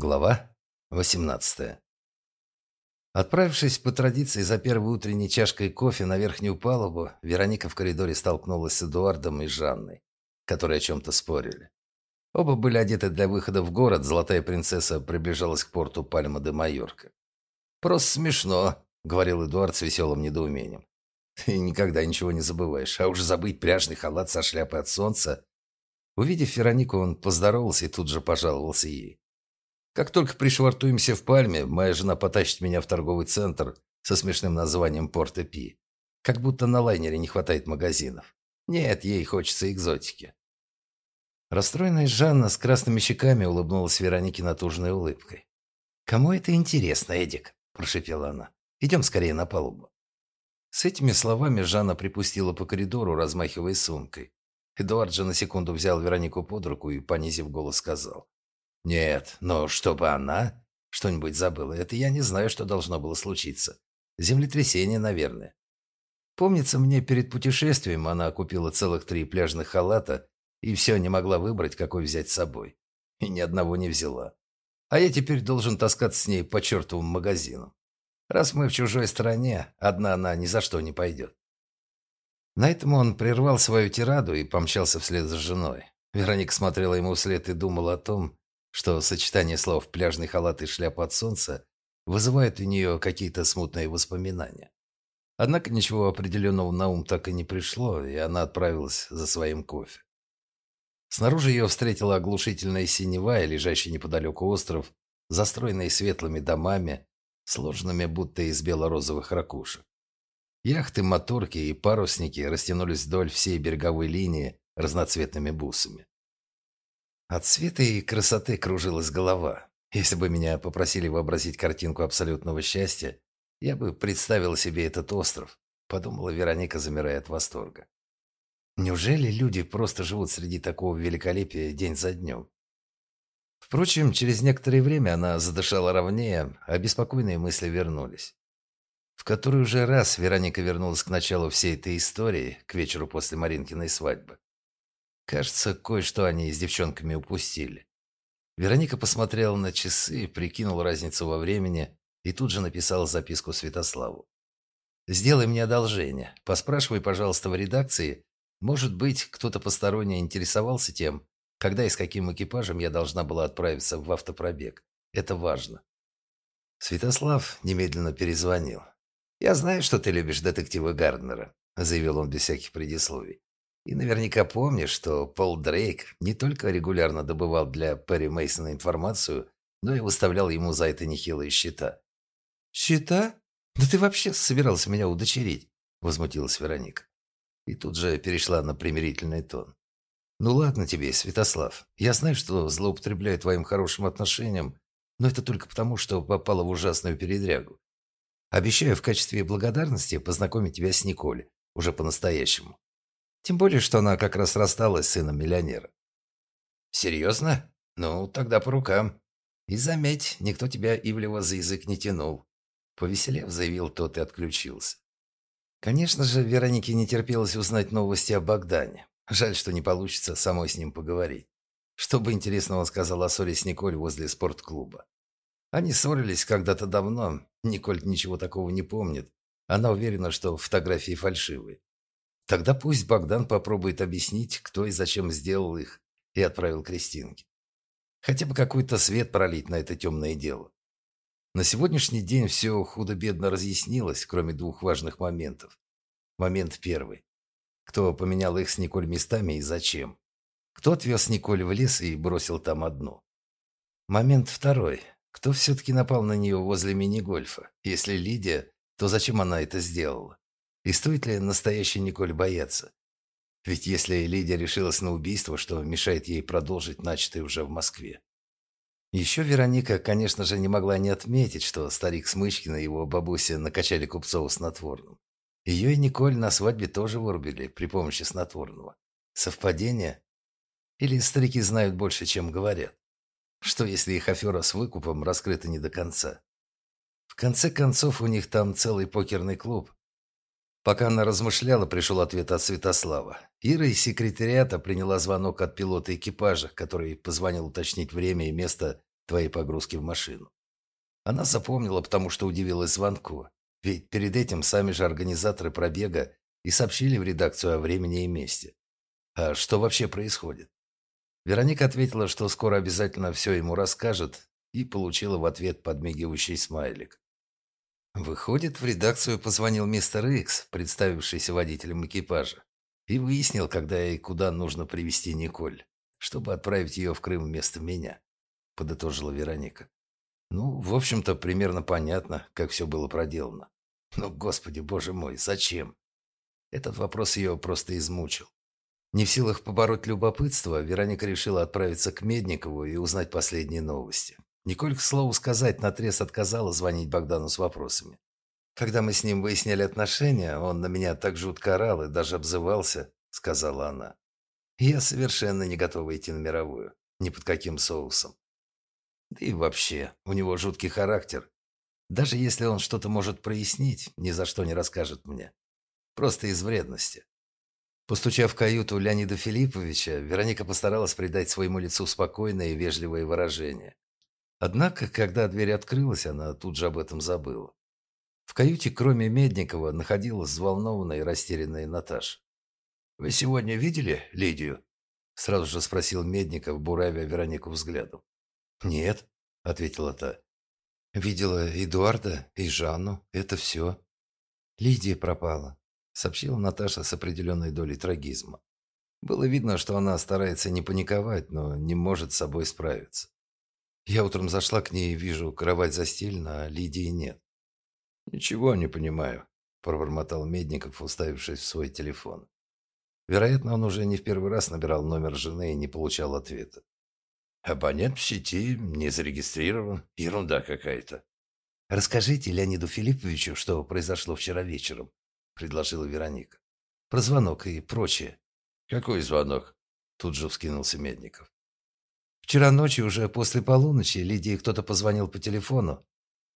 Глава 18 Отправившись по традиции за первой утренней чашкой кофе на верхнюю палубу, Вероника в коридоре столкнулась с Эдуардом и Жанной, которые о чем-то спорили. Оба были одеты для выхода в город, золотая принцесса приближалась к порту Пальма де Майорка. «Просто смешно», — говорил Эдуард с веселым недоумением. «Ты никогда ничего не забываешь, а уж забыть пляжный халат со шляпой от солнца». Увидев Веронику, он поздоровался и тут же пожаловался ей. Как только пришвартуемся в Пальме, моя жена потащит меня в торговый центр со смешным названием Порто Пи. Как будто на лайнере не хватает магазинов. Нет, ей хочется экзотики. Расстроенная Жанна с красными щеками улыбнулась Веронике натужной улыбкой. «Кому это интересно, Эдик?» – прошепела она. «Идем скорее на палубу». С этими словами Жанна припустила по коридору, размахивая сумкой. Эдуард же на секунду взял Веронику под руку и, понизив голос, сказал. Нет, но чтобы она что-нибудь забыла, это я не знаю, что должно было случиться. Землетрясение, наверное. Помнится мне, перед путешествием она купила целых три пляжных халата и все не могла выбрать, какой взять с собой. И ни одного не взяла. А я теперь должен таскаться с ней по чертовым магазинам. Раз мы в чужой стране, одна она ни за что не пойдет. На этом он прервал свою тираду и помчался вслед за женой. Вероника смотрела ему вслед и думала о том, что сочетание слов «пляжный халат» и «шляпа от солнца» вызывает у нее какие-то смутные воспоминания. Однако ничего определенного на ум так и не пришло, и она отправилась за своим кофе. Снаружи ее встретила оглушительная синева и лежащий неподалеку остров, застроенный светлыми домами, сложенными будто из бело-розовых ракушек. Яхты, моторки и парусники растянулись вдоль всей береговой линии разноцветными бусами. От цвета и красоты кружилась голова. Если бы меня попросили вообразить картинку абсолютного счастья, я бы представил себе этот остров, подумала Вероника, замирая от восторга. Неужели люди просто живут среди такого великолепия день за днем? Впрочем, через некоторое время она задышала ровнее, а беспокойные мысли вернулись. В который уже раз Вероника вернулась к началу всей этой истории, к вечеру после Маринкиной свадьбы. Кажется, кое-что они с девчонками упустили. Вероника посмотрела на часы, прикинула разницу во времени и тут же написала записку Святославу. «Сделай мне одолжение. Поспрашивай, пожалуйста, в редакции. Может быть, кто-то посторонний интересовался тем, когда и с каким экипажем я должна была отправиться в автопробег. Это важно». Святослав немедленно перезвонил. «Я знаю, что ты любишь детектива Гарднера», заявил он без всяких предисловий. И наверняка помнишь, что Пол Дрейк не только регулярно добывал для Перри Мейсона информацию, но и выставлял ему за это нехилые счета. «Счета? Да ты вообще собирался меня удочерить?» – возмутилась Вероника. И тут же перешла на примирительный тон. «Ну ладно тебе, Святослав. Я знаю, что злоупотребляю твоим хорошим отношением, но это только потому, что попала в ужасную передрягу. Обещаю в качестве благодарности познакомить тебя с Николь, уже по-настоящему. Тем более, что она как раз рассталась с сыном миллионера. «Серьезно? Ну, тогда по рукам. И заметь, никто тебя, Ивлева, за язык не тянул». Повеселев, заявил тот и отключился. Конечно же, Веронике не терпелось узнать новости о Богдане. Жаль, что не получится самой с ним поговорить. Что бы интересного он сказал о с Николь возле спортклуба. Они ссорились когда-то давно. Николь ничего такого не помнит. Она уверена, что фотографии фальшивые. Тогда пусть Богдан попробует объяснить, кто и зачем сделал их, и отправил Кристинке. Хотя бы какой-то свет пролить на это темное дело. На сегодняшний день все худо-бедно разъяснилось, кроме двух важных моментов. Момент первый. Кто поменял их с Николь местами и зачем? Кто отвез Николь в лес и бросил там одну? Момент второй. Кто все-таки напал на нее возле мини-гольфа? Если Лидия, то зачем она это сделала? И стоит ли настоящей Николь бояться? Ведь если Лидия решилась на убийство, что мешает ей продолжить начатое уже в Москве? Еще Вероника, конечно же, не могла не отметить, что старик Смычкин и его бабуся накачали Купцова снотворным. Ее и Николь на свадьбе тоже вырубили при помощи снотворного. Совпадение? Или старики знают больше, чем говорят? Что, если их афера с выкупом раскрыта не до конца? В конце концов, у них там целый покерный клуб, Пока она размышляла, пришел ответ от Святослава. Ира из секретариата приняла звонок от пилота экипажа, который позвонил уточнить время и место твоей погрузки в машину. Она запомнила, потому что удивилась звонку. Ведь перед этим сами же организаторы пробега и сообщили в редакцию о времени и месте. А что вообще происходит? Вероника ответила, что скоро обязательно все ему расскажет, и получила в ответ подмигивающий смайлик. Выходит, в редакцию позвонил мистер Икс, представившийся водителем экипажа, и выяснил, когда и куда нужно привести Николь, чтобы отправить ее в Крым вместо меня, подытожила Вероника. Ну, в общем-то, примерно понятно, как все было проделано. Но, господи, боже мой, зачем? Этот вопрос ее просто измучил. Не в силах побороть любопытство, Вероника решила отправиться к Медникову и узнать последние новости. Николь, к слову сказать, наотрез отказала звонить Богдану с вопросами. «Когда мы с ним выясняли отношения, он на меня так жутко орал и даже обзывался», — сказала она. «Я совершенно не готова идти на мировую, ни под каким соусом. Да и вообще, у него жуткий характер. Даже если он что-то может прояснить, ни за что не расскажет мне. Просто из вредности. Постучав в каюту Леонида Филипповича, Вероника постаралась придать своему лицу спокойное и вежливое выражение. Однако, когда дверь открылась, она тут же об этом забыла. В каюте, кроме Медникова, находилась взволнованная и растерянная Наташа. «Вы сегодня видели Лидию?» Сразу же спросил Медников, буравя Веронику взглядом. «Нет», — ответила та. «Видела Эдуарда и Жанну. Это все». «Лидия пропала», — сообщила Наташа с определенной долей трагизма. Было видно, что она старается не паниковать, но не может с собой справиться. Я утром зашла к ней и вижу, кровать застелена, а Лидии нет. «Ничего не понимаю», – пробормотал Медников, уставившись в свой телефон. Вероятно, он уже не в первый раз набирал номер жены и не получал ответа. «Абонент в сети не зарегистрирован. Ерунда какая-то». «Расскажите Леониду Филипповичу, что произошло вчера вечером», – предложила Вероника. «Про звонок и прочее». «Какой звонок?» – тут же вскинулся Медников. Вчера ночью, уже после полуночи, Лидии кто-то позвонил по телефону.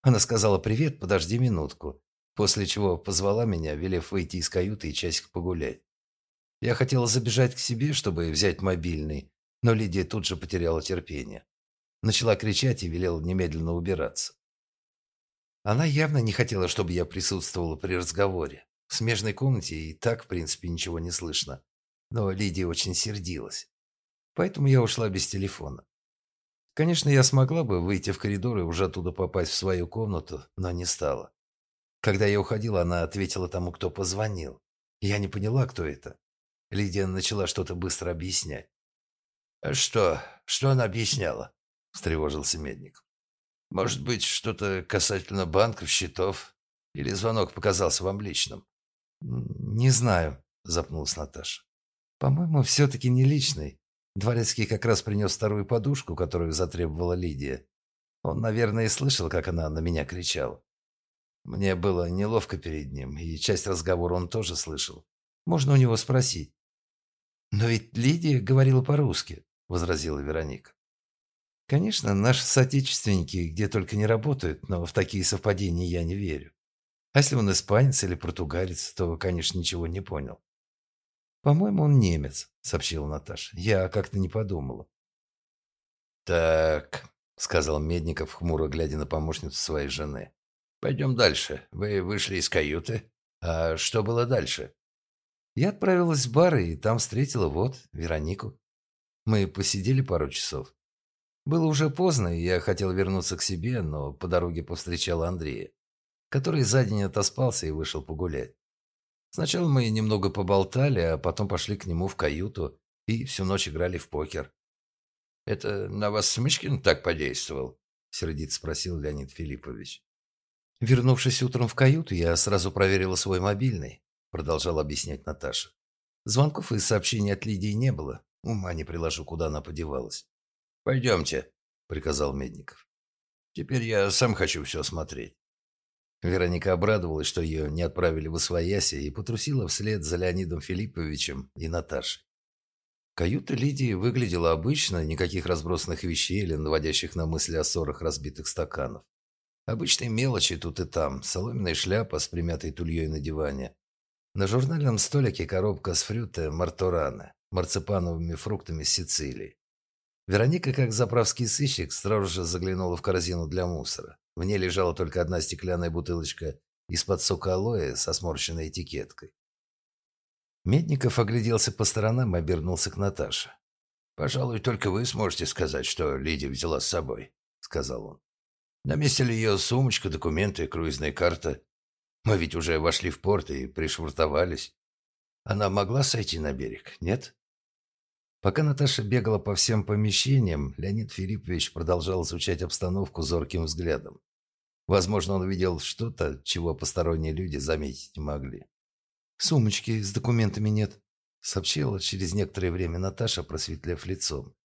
Она сказала «Привет, подожди минутку», после чего позвала меня, велев выйти из каюты и часик погулять. Я хотела забежать к себе, чтобы взять мобильный, но Лидия тут же потеряла терпение. Начала кричать и велела немедленно убираться. Она явно не хотела, чтобы я присутствовала при разговоре. В смежной комнате и так, в принципе, ничего не слышно. Но Лидия очень сердилась. Поэтому я ушла без телефона. Конечно, я смогла бы выйти в коридор и уже оттуда попасть в свою комнату, но не стала. Когда я уходила, она ответила тому, кто позвонил. Я не поняла, кто это. Лидия начала что-то быстро объяснять. «А «Что? Что она объясняла?» – встревожился Медник. «Может быть, что-то касательно банков, счетов? Или звонок показался вам личным?» «Не знаю», – запнулась Наташа. «По-моему, все-таки не личный. Дворецкий как раз принес вторую подушку, которую затребовала Лидия. Он, наверное, и слышал, как она на меня кричала. Мне было неловко перед ним, и часть разговора он тоже слышал. Можно у него спросить. «Но ведь Лидия говорила по-русски», — возразила Вероника. «Конечно, наши соотечественники где только не работают, но в такие совпадения я не верю. А если он испанец или португалец, то, конечно, ничего не понял. «По-моему, он немец», — сообщила Наташа. «Я как-то не подумала». «Так», — сказал Медников, хмуро глядя на помощницу своей жены. «Пойдем дальше. Вы вышли из каюты. А что было дальше?» Я отправилась в бар и там встретила вот Веронику. Мы посидели пару часов. Было уже поздно, и я хотел вернуться к себе, но по дороге повстречал Андрея, который за день отоспался и вышел погулять. Сначала мы немного поболтали, а потом пошли к нему в каюту и всю ночь играли в покер. «Это на вас Смычкин так подействовал?» – сердито спросил Леонид Филиппович. Вернувшись утром в каюту, я сразу проверила свой мобильный, продолжал объяснять Наташа. Звонков и сообщений от Лидии не было. Ума не приложу, куда она подевалась. «Пойдемте», – приказал Медников. «Теперь я сам хочу все смотреть». Вероника обрадовалась, что ее не отправили в Освояси, и потрусила вслед за Леонидом Филипповичем и Наташей. Каюта Лидии выглядела обычно, никаких разбросанных вещей или наводящих на мысли о ссорах разбитых стаканов. Обычные мелочи тут и там, соломенная шляпа с примятой тульей на диване. На журнальном столике коробка с фрюте марторана, марципановыми фруктами Сицилии. Вероника, как заправский сыщик, сразу же заглянула в корзину для мусора. В ней лежала только одна стеклянная бутылочка из-под сока алоэ со сморщенной этикеткой. Медников огляделся по сторонам и обернулся к Наташе. «Пожалуй, только вы сможете сказать, что Лидия взяла с собой», — сказал он. «На месте ли ее сумочка, документы, круизная карта? Мы ведь уже вошли в порт и пришвартовались. Она могла сойти на берег, нет?» Пока Наташа бегала по всем помещениям, Леонид Филиппович продолжал изучать обстановку зорким взглядом. Возможно, он видел что-то, чего посторонние люди заметить не могли. «Сумочки с документами нет», — сообщила через некоторое время Наташа, просветлев лицом.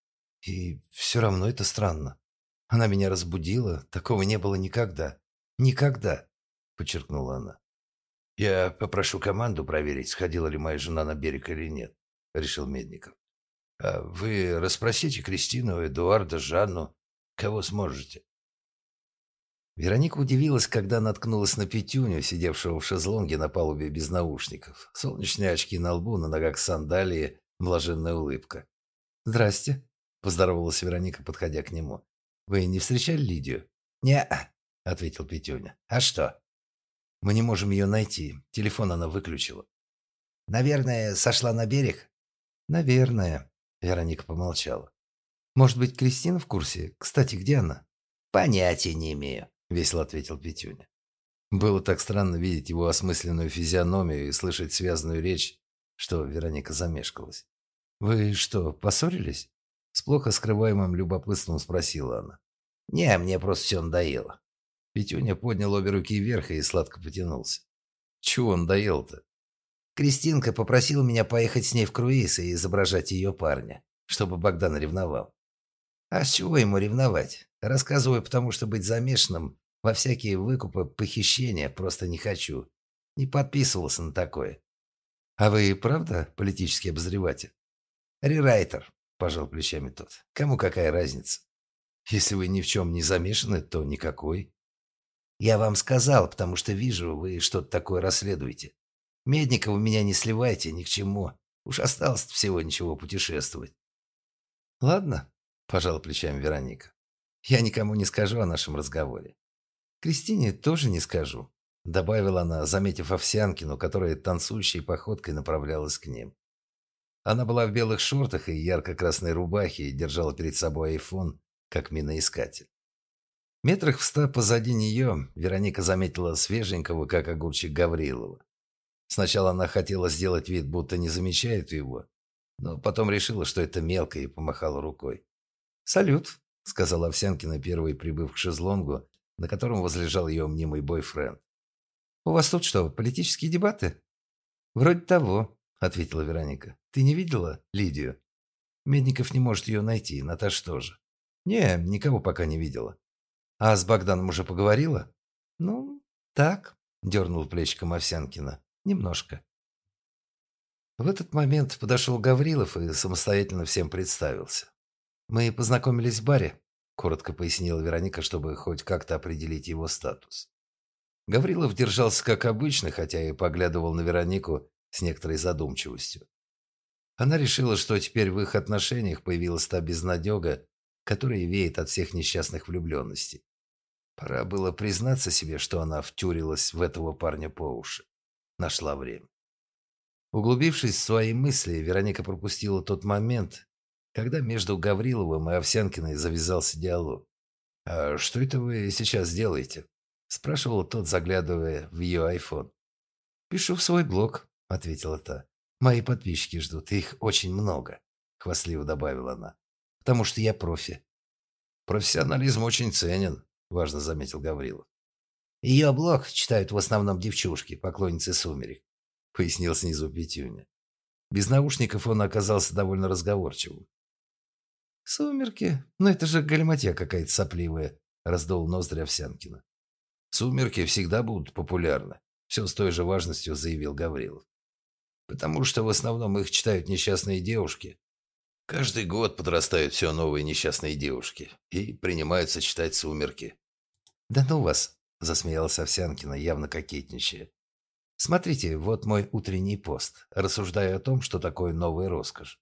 «И все равно это странно. Она меня разбудила, такого не было никогда. Никогда», — подчеркнула она. «Я попрошу команду проверить, сходила ли моя жена на берег или нет», — решил Медников. А вы расспросите Кристину, Эдуарда, Жанну, кого сможете. Вероника удивилась, когда наткнулась на Петюню, сидевшего в шезлонге на палубе без наушников. Солнечные очки на лбу, на ногах сандалии, блаженная улыбка. «Здрасте», — поздоровалась Вероника, подходя к нему. «Вы не встречали Лидию?» «Не-а», ответил Петюня. «А что?» «Мы не можем ее найти. Телефон она выключила». «Наверное, сошла на берег?» «Наверное», Вероника помолчала. «Может быть, Кристина в курсе? Кстати, где она?» «Понятия не имею», — весело ответил Петюня. Было так странно видеть его осмысленную физиономию и слышать связанную речь, что Вероника замешкалась. «Вы что, поссорились?» С плохо скрываемым любопытством спросила она. «Не, мне просто все надоело». Петюня поднял обе руки вверх и сладко потянулся. «Чего он доел-то?» Кристинка попросила меня поехать с ней в круиз и изображать ее парня, чтобы Богдан ревновал. А с чего ему ревновать? Рассказываю, потому что быть замешанным во всякие выкупы, похищения просто не хочу. Не подписывался на такое. А вы правда политический обозреватель? Рерайтер, пожал плечами тот. Кому какая разница? Если вы ни в чем не замешаны, то никакой. Я вам сказал, потому что вижу, вы что-то такое расследуете. Медников меня не сливайте ни к чему. Уж осталось всего ничего путешествовать. Ладно, пожал плечами Вероника. Я никому не скажу о нашем разговоре. Кристине тоже не скажу, добавила она, заметив Овсянкину, которая танцующей походкой направлялась к ним. Она была в белых шортах и ярко-красной рубахе и держала перед собой айфон, как миноискатель. Метрах в ста позади нее Вероника заметила свеженького, как огурчик Гаврилова. Сначала она хотела сделать вид, будто не замечает его, но потом решила, что это мелко, и помахала рукой. «Салют», — сказала Овсянкина, первый прибыв к шезлонгу, на котором возлежал ее мнимый бойфренд. «У вас тут что, политические дебаты?» «Вроде того», — ответила Вероника. «Ты не видела Лидию?» «Медников не может ее найти, Наташа тоже». «Не, никого пока не видела». «А с Богданом уже поговорила?» «Ну, так», — дернул плечиком Овсянкина. Немножко. В этот момент подошел Гаврилов и самостоятельно всем представился. «Мы познакомились в баре», – коротко пояснила Вероника, чтобы хоть как-то определить его статус. Гаврилов держался как обычно, хотя и поглядывал на Веронику с некоторой задумчивостью. Она решила, что теперь в их отношениях появилась та безнадега, которая веет от всех несчастных влюбленностей. Пора было признаться себе, что она втюрилась в этого парня по уши нашла время. Углубившись в свои мысли, Вероника пропустила тот момент, когда между Гавриловым и Овсянкиной завязался диалог. «А что это вы сейчас делаете?» – спрашивал тот, заглядывая в ее айфон. «Пишу в свой блог», – ответила та. «Мои подписчики ждут, их очень много», – хвастливо добавила она. «Потому что я профи». «Профессионализм очень ценен», – важно заметил Гаврилов. Ее блог читают в основном девчушки, поклонницы сумерек», — пояснил снизу Петюня. Без наушников он оказался довольно разговорчивым. «Сумерки? Ну это же галиматья какая-то сопливая», — раздул ноздри Овсянкина. «Сумерки всегда будут популярны», — все с той же важностью заявил Гаврилов. «Потому что в основном их читают несчастные девушки. Каждый год подрастают все новые несчастные девушки и принимаются читать «Сумерки». «Да ну вас!» Засмеялась Овсянкина, явно кокетничая. Смотрите, вот мой утренний пост. Рассуждаю о том, что такое новая роскошь.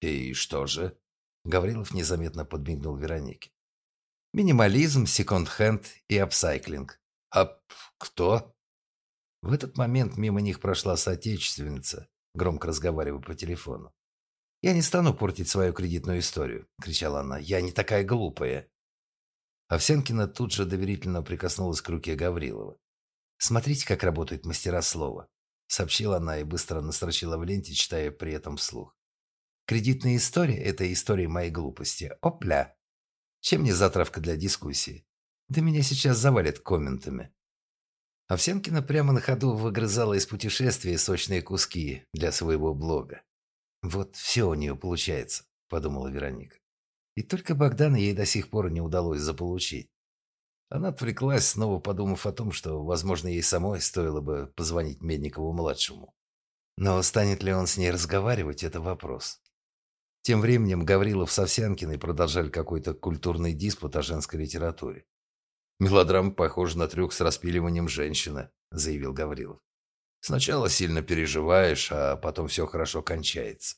И что же? Гаврилов незаметно подмигнул Веронике. Минимализм, секонд-хенд и апсайклинг. А кто? В этот момент мимо них прошла соотечественница, громко разговаривая по телефону. «Я не стану портить свою кредитную историю», – кричала она. «Я не такая глупая». Овсянкина тут же доверительно прикоснулась к руке Гаврилова. «Смотрите, как работают мастера слова», – сообщила она и быстро настрочила в ленте, читая при этом вслух. «Кредитная история – это история моей глупости. Опля! Чем не затравка для дискуссии? Да меня сейчас завалят комментами». Овсянкина прямо на ходу выгрызала из путешествия сочные куски для своего блога. «Вот все у нее получается», – подумала Вероника. И только Богдана ей до сих пор не удалось заполучить. Она отвлеклась, снова подумав о том, что, возможно, ей самой стоило бы позвонить Медникову-младшему. Но станет ли он с ней разговаривать – это вопрос. Тем временем Гаврилов с Овсянкиной продолжали какой-то культурный диспут о женской литературе. «Мелодрама похожа на трюк с распиливанием женщины», – заявил Гаврилов. «Сначала сильно переживаешь, а потом все хорошо кончается».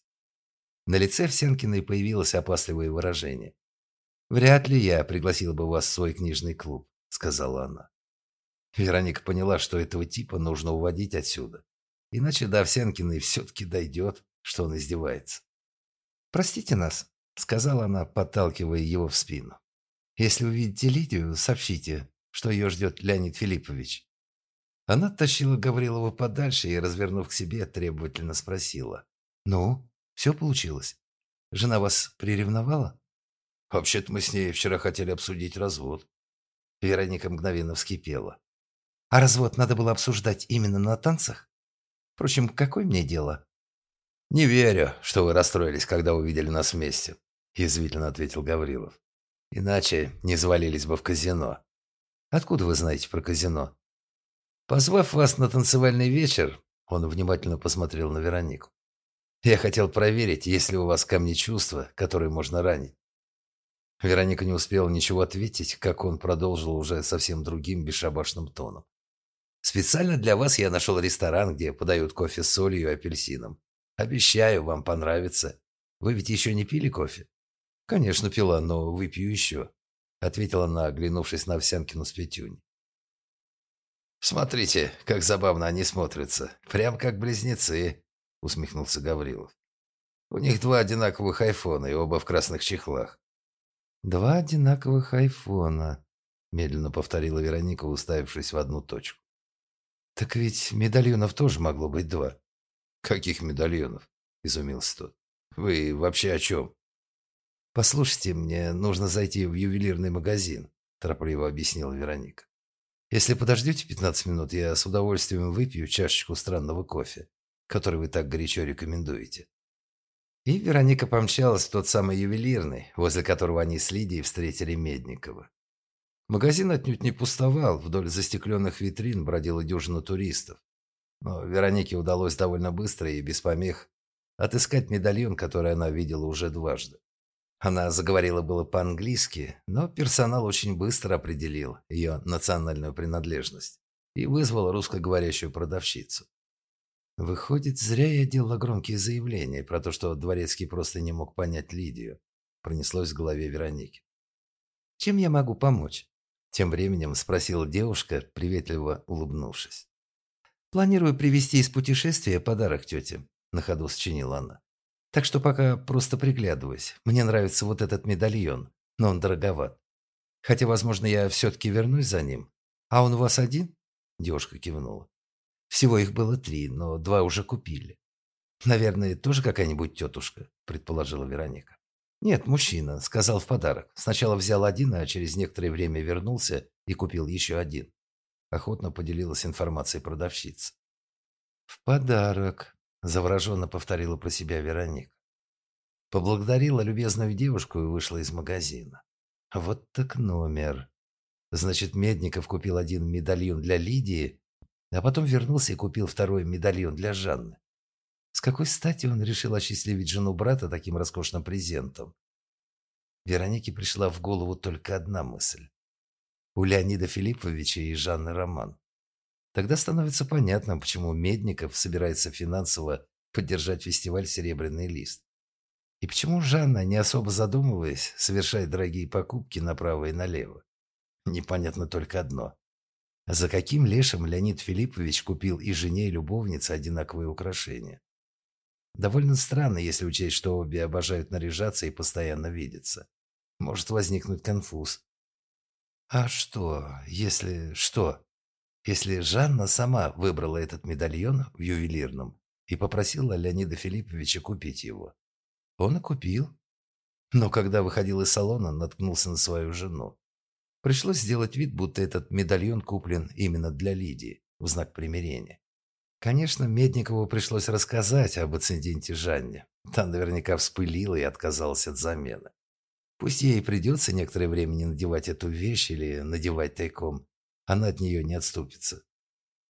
На лице Овсянкиной появилось опасливое выражение. «Вряд ли я пригласил бы вас в свой книжный клуб», – сказала она. Вероника поняла, что этого типа нужно уводить отсюда. Иначе до Овсянкиной все-таки дойдет, что он издевается. «Простите нас», – сказала она, подталкивая его в спину. Если увидите Лидию, сообщите, что ее ждет Леонид Филиппович». Она тащила Гаврилова подальше и, развернув к себе, требовательно спросила. «Ну, все получилось? Жена вас приревновала?» «Вообще-то мы с ней вчера хотели обсудить развод». Вероника мгновенно вскипела. «А развод надо было обсуждать именно на танцах? Впрочем, какое мне дело?» «Не верю, что вы расстроились, когда увидели нас вместе», – язвительно ответил Гаврилов. Иначе не завалились бы в казино. Откуда вы знаете про казино? Позвав вас на танцевальный вечер, он внимательно посмотрел на Веронику. Я хотел проверить, есть ли у вас камни чувства, которые можно ранить. Вероника не успела ничего ответить, как он продолжил уже совсем другим бесшабашным тоном. Специально для вас я нашел ресторан, где подают кофе с солью и апельсином. Обещаю, вам понравится. Вы ведь еще не пили кофе? «Конечно, пила, но выпью еще», — ответила она, оглянувшись на Овсянкину с Петюнь. «Смотрите, как забавно они смотрятся. Прям как близнецы», — усмехнулся Гаврилов. «У них два одинаковых айфона и оба в красных чехлах». «Два одинаковых айфона», — медленно повторила Вероника, уставившись в одну точку. «Так ведь медальонов тоже могло быть два». «Каких медальонов?» – изумился тот. «Вы вообще о чем?» «Послушайте, мне нужно зайти в ювелирный магазин», – торопливо объяснила Вероника. «Если подождете 15 минут, я с удовольствием выпью чашечку странного кофе, который вы так горячо рекомендуете». И Вероника помчалась в тот самый ювелирный, возле которого они с Лидией встретили Медникова. Магазин отнюдь не пустовал, вдоль застекленных витрин бродила дюжина туристов. Но Веронике удалось довольно быстро и без помех отыскать медальон, который она видела уже дважды. Она заговорила было по-английски, но персонал очень быстро определил ее национальную принадлежность и вызвал русскоговорящую продавщицу. Выходит, зря я делала громкие заявления про то, что Дворецкий просто не мог понять Лидию. Пронеслось в голове Вероники. «Чем я могу помочь?» Тем временем спросила девушка, приветливо улыбнувшись. «Планирую привезти из путешествия подарок тете», — на ходу сочинила она. Так что пока просто приглядываюсь. Мне нравится вот этот медальон, но он дороговат. Хотя, возможно, я все-таки вернусь за ним. А он у вас один?» Девушка кивнула. «Всего их было три, но два уже купили». «Наверное, тоже какая-нибудь тетушка», предположила Вероника. «Нет, мужчина. Сказал в подарок. Сначала взял один, а через некоторое время вернулся и купил еще один». Охотно поделилась информацией продавщица. «В подарок», Завороженно повторила про себя Вероника. Поблагодарила любезную девушку и вышла из магазина. Вот так номер. Значит, Медников купил один медальон для Лидии, а потом вернулся и купил второй медальон для Жанны. С какой стати он решил осчастливить жену брата таким роскошным презентом? Веронике пришла в голову только одна мысль. У Леонида Филипповича и Жанны роман. Тогда становится понятно, почему Медников собирается финансово поддержать фестиваль «Серебряный лист». И почему Жанна, не особо задумываясь, совершает дорогие покупки направо и налево? Непонятно только одно. За каким лешим Леонид Филиппович купил и жене, и любовнице одинаковые украшения? Довольно странно, если учесть, что обе обожают наряжаться и постоянно видятся. Может возникнуть конфуз. А что, если... что? Если Жанна сама выбрала этот медальон в ювелирном и попросила Леонида Филипповича купить его? Он и купил. Но когда выходил из салона, наткнулся на свою жену. Пришлось сделать вид, будто этот медальон куплен именно для Лидии, в знак примирения. Конечно, Медникову пришлось рассказать об инциденте Жанне. Та наверняка вспылила и отказалась от замены. Пусть ей придется некоторое время не надевать эту вещь или надевать тайком, она от нее не отступится.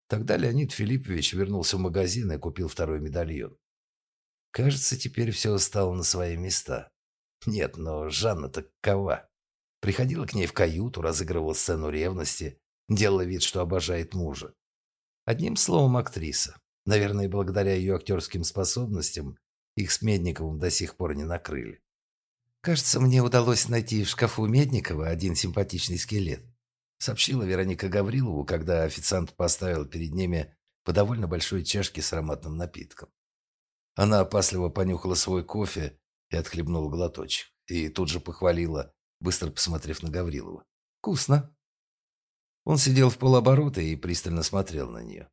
Тогда Леонид Филиппович вернулся в магазин и купил второй медальон. Кажется, теперь все стало на свои места. Нет, но Жанна такова. Приходила к ней в каюту, разыгрывала сцену ревности, делала вид, что обожает мужа. Одним словом, актриса. Наверное, благодаря ее актерским способностям их с Медниковым до сих пор не накрыли. Кажется, мне удалось найти в шкафу Медникова один симпатичный скелет. Сообщила Вероника Гаврилову, когда официант поставил перед ними по довольно большой чашке с ароматным напитком. Она опасливо понюхала свой кофе и отхлебнула глоточек. И тут же похвалила, быстро посмотрев на Гаврилова. «Вкусно». Он сидел в полоборота и пристально смотрел на нее.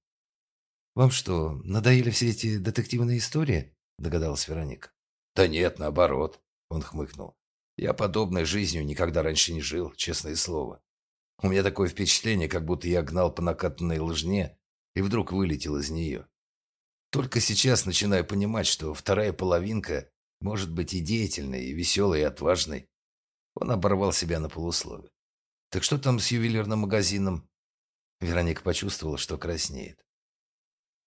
«Вам что, надоели все эти детективные истории?» – догадалась Вероника. «Да нет, наоборот», – он хмыкнул. «Я подобной жизнью никогда раньше не жил, честное слово. У меня такое впечатление, как будто я гнал по накатанной лыжне и вдруг вылетел из нее. Только сейчас начинаю понимать, что вторая половинка может быть и деятельной, и веселой, и отважной. Он оборвал себя на полуслове. «Так что там с ювелирным магазином?» Вероника почувствовала, что краснеет.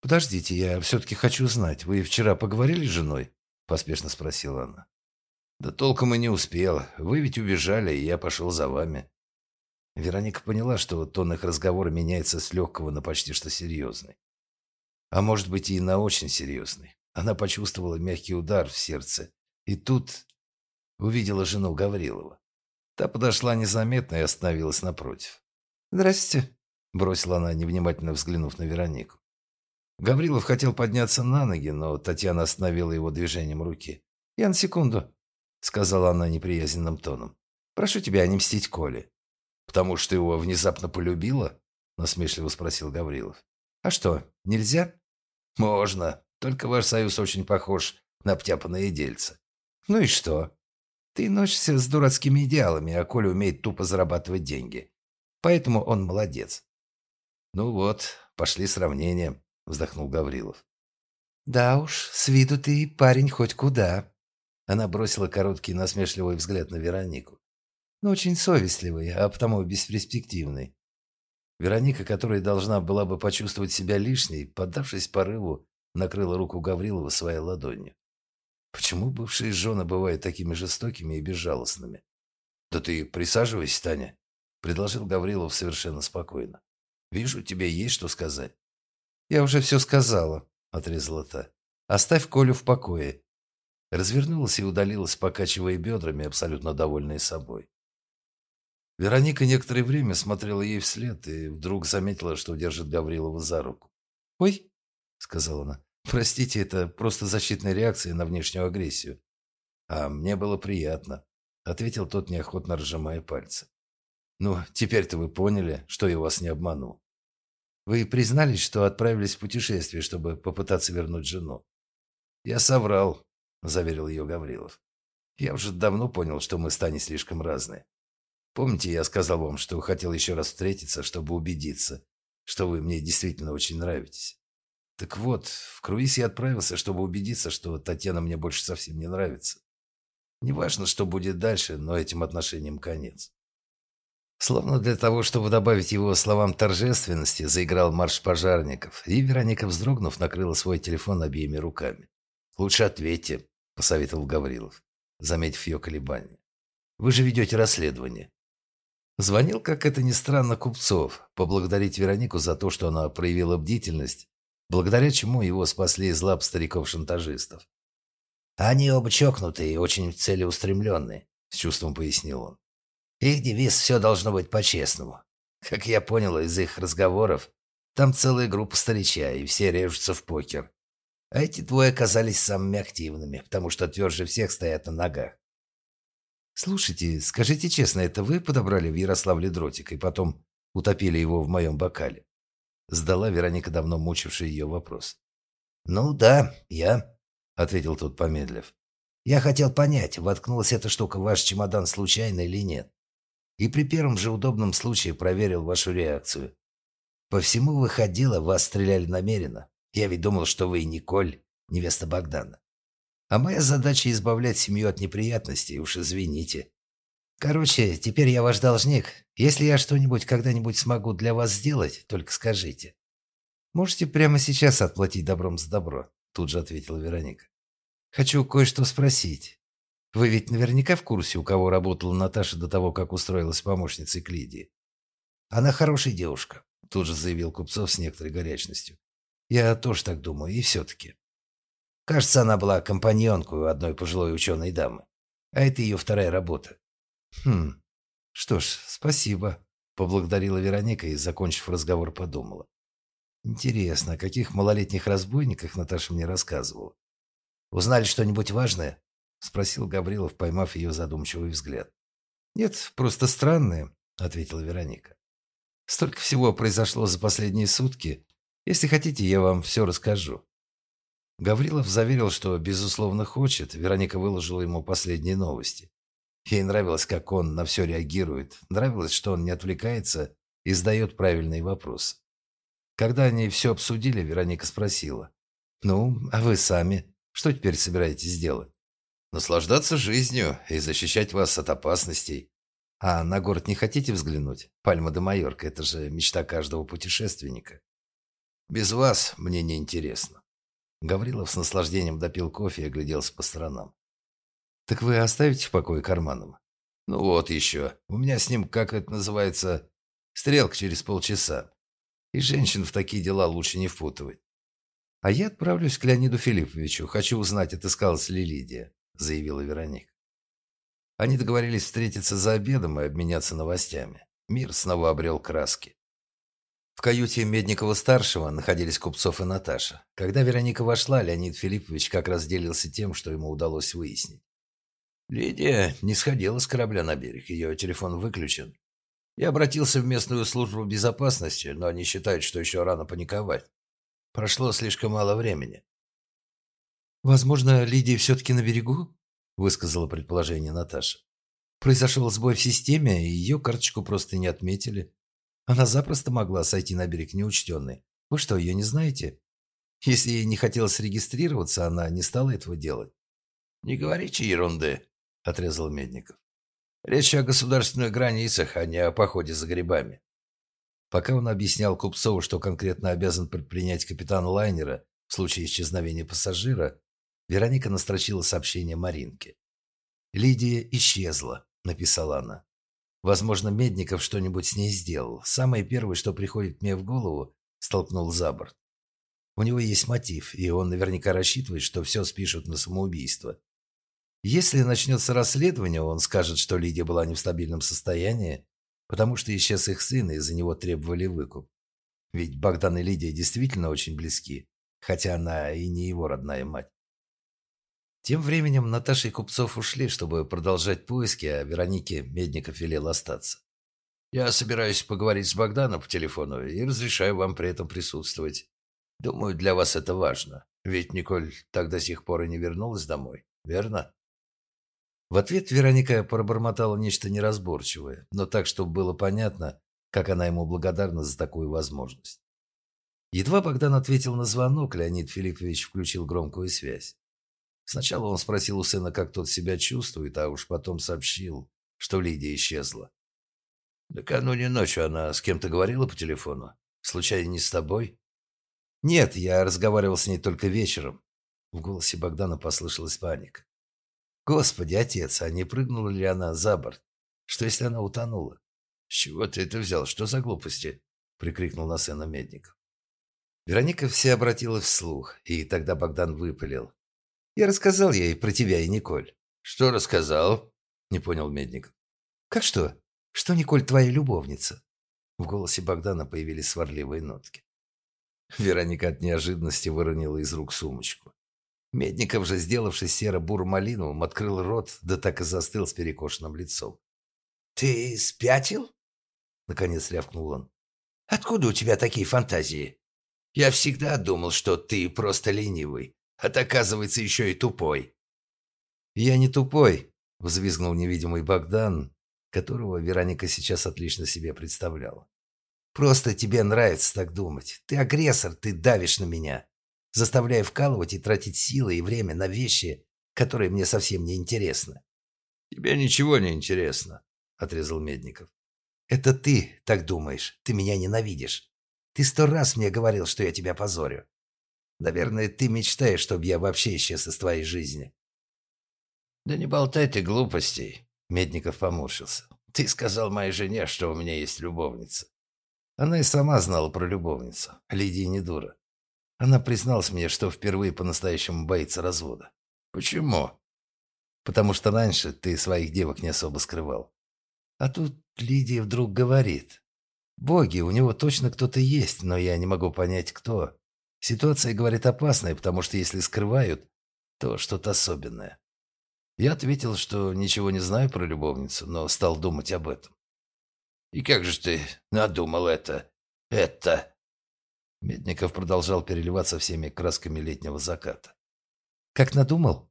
«Подождите, я все-таки хочу знать. Вы вчера поговорили с женой?» Поспешно спросила она. «Да толком и не успел. Вы ведь убежали, и я пошел за вами». Вероника поняла, что тон их разговора меняется с легкого на почти что серьезный. А может быть и на очень серьезный. Она почувствовала мягкий удар в сердце. И тут увидела жену Гаврилова. Та подошла незаметно и остановилась напротив. «Здрасте», – бросила она, невнимательно взглянув на Веронику. Гаврилов хотел подняться на ноги, но Татьяна остановила его движением руки. «Я на секунду», – сказала она неприязненным тоном. «Прошу тебя не мстить Коле». «Потому что его внезапно полюбила?» – насмешливо спросил Гаврилов. «А что, нельзя?» «Можно. Только ваш союз очень похож на обтяпанное дельце». «Ну и что? Ты носишься с дурацкими идеалами, а Коля умеет тупо зарабатывать деньги. Поэтому он молодец». «Ну вот, пошли сравнения», — вздохнул Гаврилов. «Да уж, с виду ты парень хоть куда». Она бросила короткий насмешливый взгляд на Веронику. «Ну, очень совестливый, а потому бесперспективный. Вероника, которая должна была бы почувствовать себя лишней, поддавшись порыву, накрыла руку Гаврилова своей ладонью. Почему бывшие жены бывают такими жестокими и безжалостными? «Да ты присаживайся, Таня», — предложил Гаврилов совершенно спокойно. «Вижу, тебе есть что сказать». «Я уже все сказала», — отрезала та. «Оставь Колю в покое». Развернулась и удалилась, покачивая бедрами, абсолютно довольной собой. Вероника некоторое время смотрела ей вслед и вдруг заметила, что держит Гаврилова за руку. «Ой», — сказала она, — «простите, это просто защитная реакция на внешнюю агрессию». «А мне было приятно», — ответил тот, неохотно разжимая пальцы. «Ну, теперь-то вы поняли, что я вас не обманул. Вы признались, что отправились в путешествие, чтобы попытаться вернуть жену». «Я соврал», — заверил ее Гаврилов. «Я уже давно понял, что мы с слишком разные. Помните, я сказал вам, что хотел еще раз встретиться, чтобы убедиться, что вы мне действительно очень нравитесь? Так вот, в круиз я отправился, чтобы убедиться, что Татьяна мне больше совсем не нравится. Неважно, что будет дальше, но этим отношениям конец. Словно для того, чтобы добавить его словам торжественности, заиграл марш пожарников, и Вероника, вздрогнув, накрыла свой телефон обеими руками. «Лучше ответьте», — посоветовал Гаврилов, заметив ее колебания. «Вы же ведете расследование. Звонил, как это ни странно, Купцов, поблагодарить Веронику за то, что она проявила бдительность, благодаря чему его спасли из лап стариков-шантажистов. Они оба чокнутые и очень целеустремленные, с чувством пояснил он. Их девиз «все должно быть по-честному». Как я понял из их разговоров, там целая группа старича, и все режутся в покер. А эти двое оказались самыми активными, потому что тверже всех стоят на ногах. «Слушайте, скажите честно, это вы подобрали в Ярославле дротик и потом утопили его в моем бокале?» Сдала Вероника давно мучивший ее вопрос. «Ну да, я», — ответил тот, помедлив. «Я хотел понять, воткнулась эта штука в ваш чемодан случайно или нет. И при первом же удобном случае проверил вашу реакцию. По всему выходило, вас стреляли намеренно. Я ведь думал, что вы Николь, невеста Богдана. А моя задача избавлять семью от неприятностей, уж извините. Короче, теперь я ваш должник. Если я что-нибудь когда-нибудь смогу для вас сделать, только скажите. Можете прямо сейчас отплатить добром за добро, тут же ответила Вероника. Хочу кое-что спросить. Вы ведь наверняка в курсе, у кого работала Наташа до того, как устроилась помощницей к Лидии? Она хорошая девушка, тут же заявил Купцов с некоторой горячностью. Я тоже так думаю, и все-таки. Кажется, она была компаньонкой у одной пожилой ученой дамы. А это ее вторая работа. Хм, что ж, спасибо, поблагодарила Вероника и, закончив разговор, подумала. Интересно, о каких малолетних разбойниках Наташа мне рассказывала? Узнали что-нибудь важное? Спросил Гаврилов, поймав ее задумчивый взгляд. Нет, просто странное, ответила Вероника. Столько всего произошло за последние сутки, если хотите, я вам все расскажу». Гаврилов заверил, что, безусловно, хочет. Вероника выложила ему последние новости. Ей нравилось, как он на все реагирует. Нравилось, что он не отвлекается и задает правильные вопросы. Когда они все обсудили, Вероника спросила. «Ну, а вы сами? Что теперь собираетесь делать?» «Наслаждаться жизнью и защищать вас от опасностей. А на город не хотите взглянуть? Пальма де Майорка – это же мечта каждого путешественника». Без вас мне не интересно. Гаврилов с наслаждением допил кофе и огляделся по сторонам. Так вы оставите в покое Карманова? Ну вот еще. У меня с ним, как это называется, стрелка через полчаса. И женщин в такие дела лучше не впутывать. А я отправлюсь к Леониду Филипповичу. Хочу узнать, отыскалась ли Лидия, заявила Вероника. Они договорились встретиться за обедом и обменяться новостями. Мир снова обрел краски. В каюте Медникова-старшего находились Купцов и Наташа. Когда Вероника вошла, Леонид Филиппович как раз делился тем, что ему удалось выяснить. Лидия не сходила с корабля на берег, ее телефон выключен. Я обратился в местную службу безопасности, но они считают, что еще рано паниковать. Прошло слишком мало времени. «Возможно, Лидия все-таки на берегу?» – высказала предположение Наташа. «Произошел сбой в системе, и ее карточку просто не отметили». Она запросто могла сойти на берег неучтенной. Вы что, ее не знаете? Если ей не хотелось регистрироваться, она не стала этого делать. «Не говорите ерунды», – отрезал Медников. «Речь о государственных границах, а не о походе за грибами». Пока он объяснял Купцову, что конкретно обязан предпринять капитан лайнера в случае исчезновения пассажира, Вероника настрочила сообщение Маринке. «Лидия исчезла», – написала она. Возможно, Медников что-нибудь с ней сделал. Самое первое, что приходит мне в голову, столкнул за борт. У него есть мотив, и он наверняка рассчитывает, что все спишут на самоубийство. Если начнется расследование, он скажет, что Лидия была не в стабильном состоянии, потому что исчез их сын, и из-за него требовали выкуп. Ведь Богдан и Лидия действительно очень близки, хотя она и не его родная мать. Тем временем Наташа и Купцов ушли, чтобы продолжать поиски, а Веронике Медников велел остаться. «Я собираюсь поговорить с Богданом по телефону и разрешаю вам при этом присутствовать. Думаю, для вас это важно, ведь Николь так до сих пор и не вернулась домой, верно?» В ответ Вероника пробормотала нечто неразборчивое, но так, чтобы было понятно, как она ему благодарна за такую возможность. Едва Богдан ответил на звонок, Леонид Филиппович включил громкую связь. Сначала он спросил у сына, как тот себя чувствует, а уж потом сообщил, что Лидия исчезла. «Накануне ночью она с кем-то говорила по телефону? Случайно не с тобой?» «Нет, я разговаривал с ней только вечером». В голосе Богдана послышалась паника. «Господи, отец, а не прыгнула ли она за борт? Что, если она утонула?» «С чего ты это взял? Что за глупости?» — прикрикнул на сына Медников. Вероника все обратилась вслух, и тогда Богдан выпалил. Я рассказал ей про тебя и Николь». «Что рассказал?» – не понял Медников. «Как что? Что Николь твоя любовница?» В голосе Богдана появились сварливые нотки. Вероника от неожиданности выронила из рук сумочку. Медников же, сделавшись серо-бур-малиновым, открыл рот, да так и застыл с перекошенным лицом. «Ты спятил?» — наконец рявкнул он. «Откуда у тебя такие фантазии? Я всегда думал, что ты просто ленивый, а ты, оказывается, еще и тупой». «Я не тупой», — взвизгнул невидимый Богдан, которого Вероника сейчас отлично себе представляла. «Просто тебе нравится так думать. Ты агрессор, ты давишь на меня заставляя вкалывать и тратить силы и время на вещи, которые мне совсем не интересны. «Тебе ничего не интересно», — отрезал Медников. «Это ты так думаешь. Ты меня ненавидишь. Ты сто раз мне говорил, что я тебя позорю. Наверное, ты мечтаешь, чтобы я вообще исчез из твоей жизни». «Да не болтай ты глупостей», — Медников поморщился. «Ты сказал моей жене, что у меня есть любовница». Она и сама знала про любовницу. Лидия не дура. Она призналась мне, что впервые по-настоящему боится развода. Почему? Потому что раньше ты своих девок не особо скрывал. А тут Лидия вдруг говорит. Боги, у него точно кто-то есть, но я не могу понять, кто. Ситуация, говорит, опасная, потому что если скрывают, то что-то особенное. Я ответил, что ничего не знаю про любовницу, но стал думать об этом. «И как же ты надумал это? Это?» Медников продолжал переливаться всеми красками летнего заката. «Как надумал?»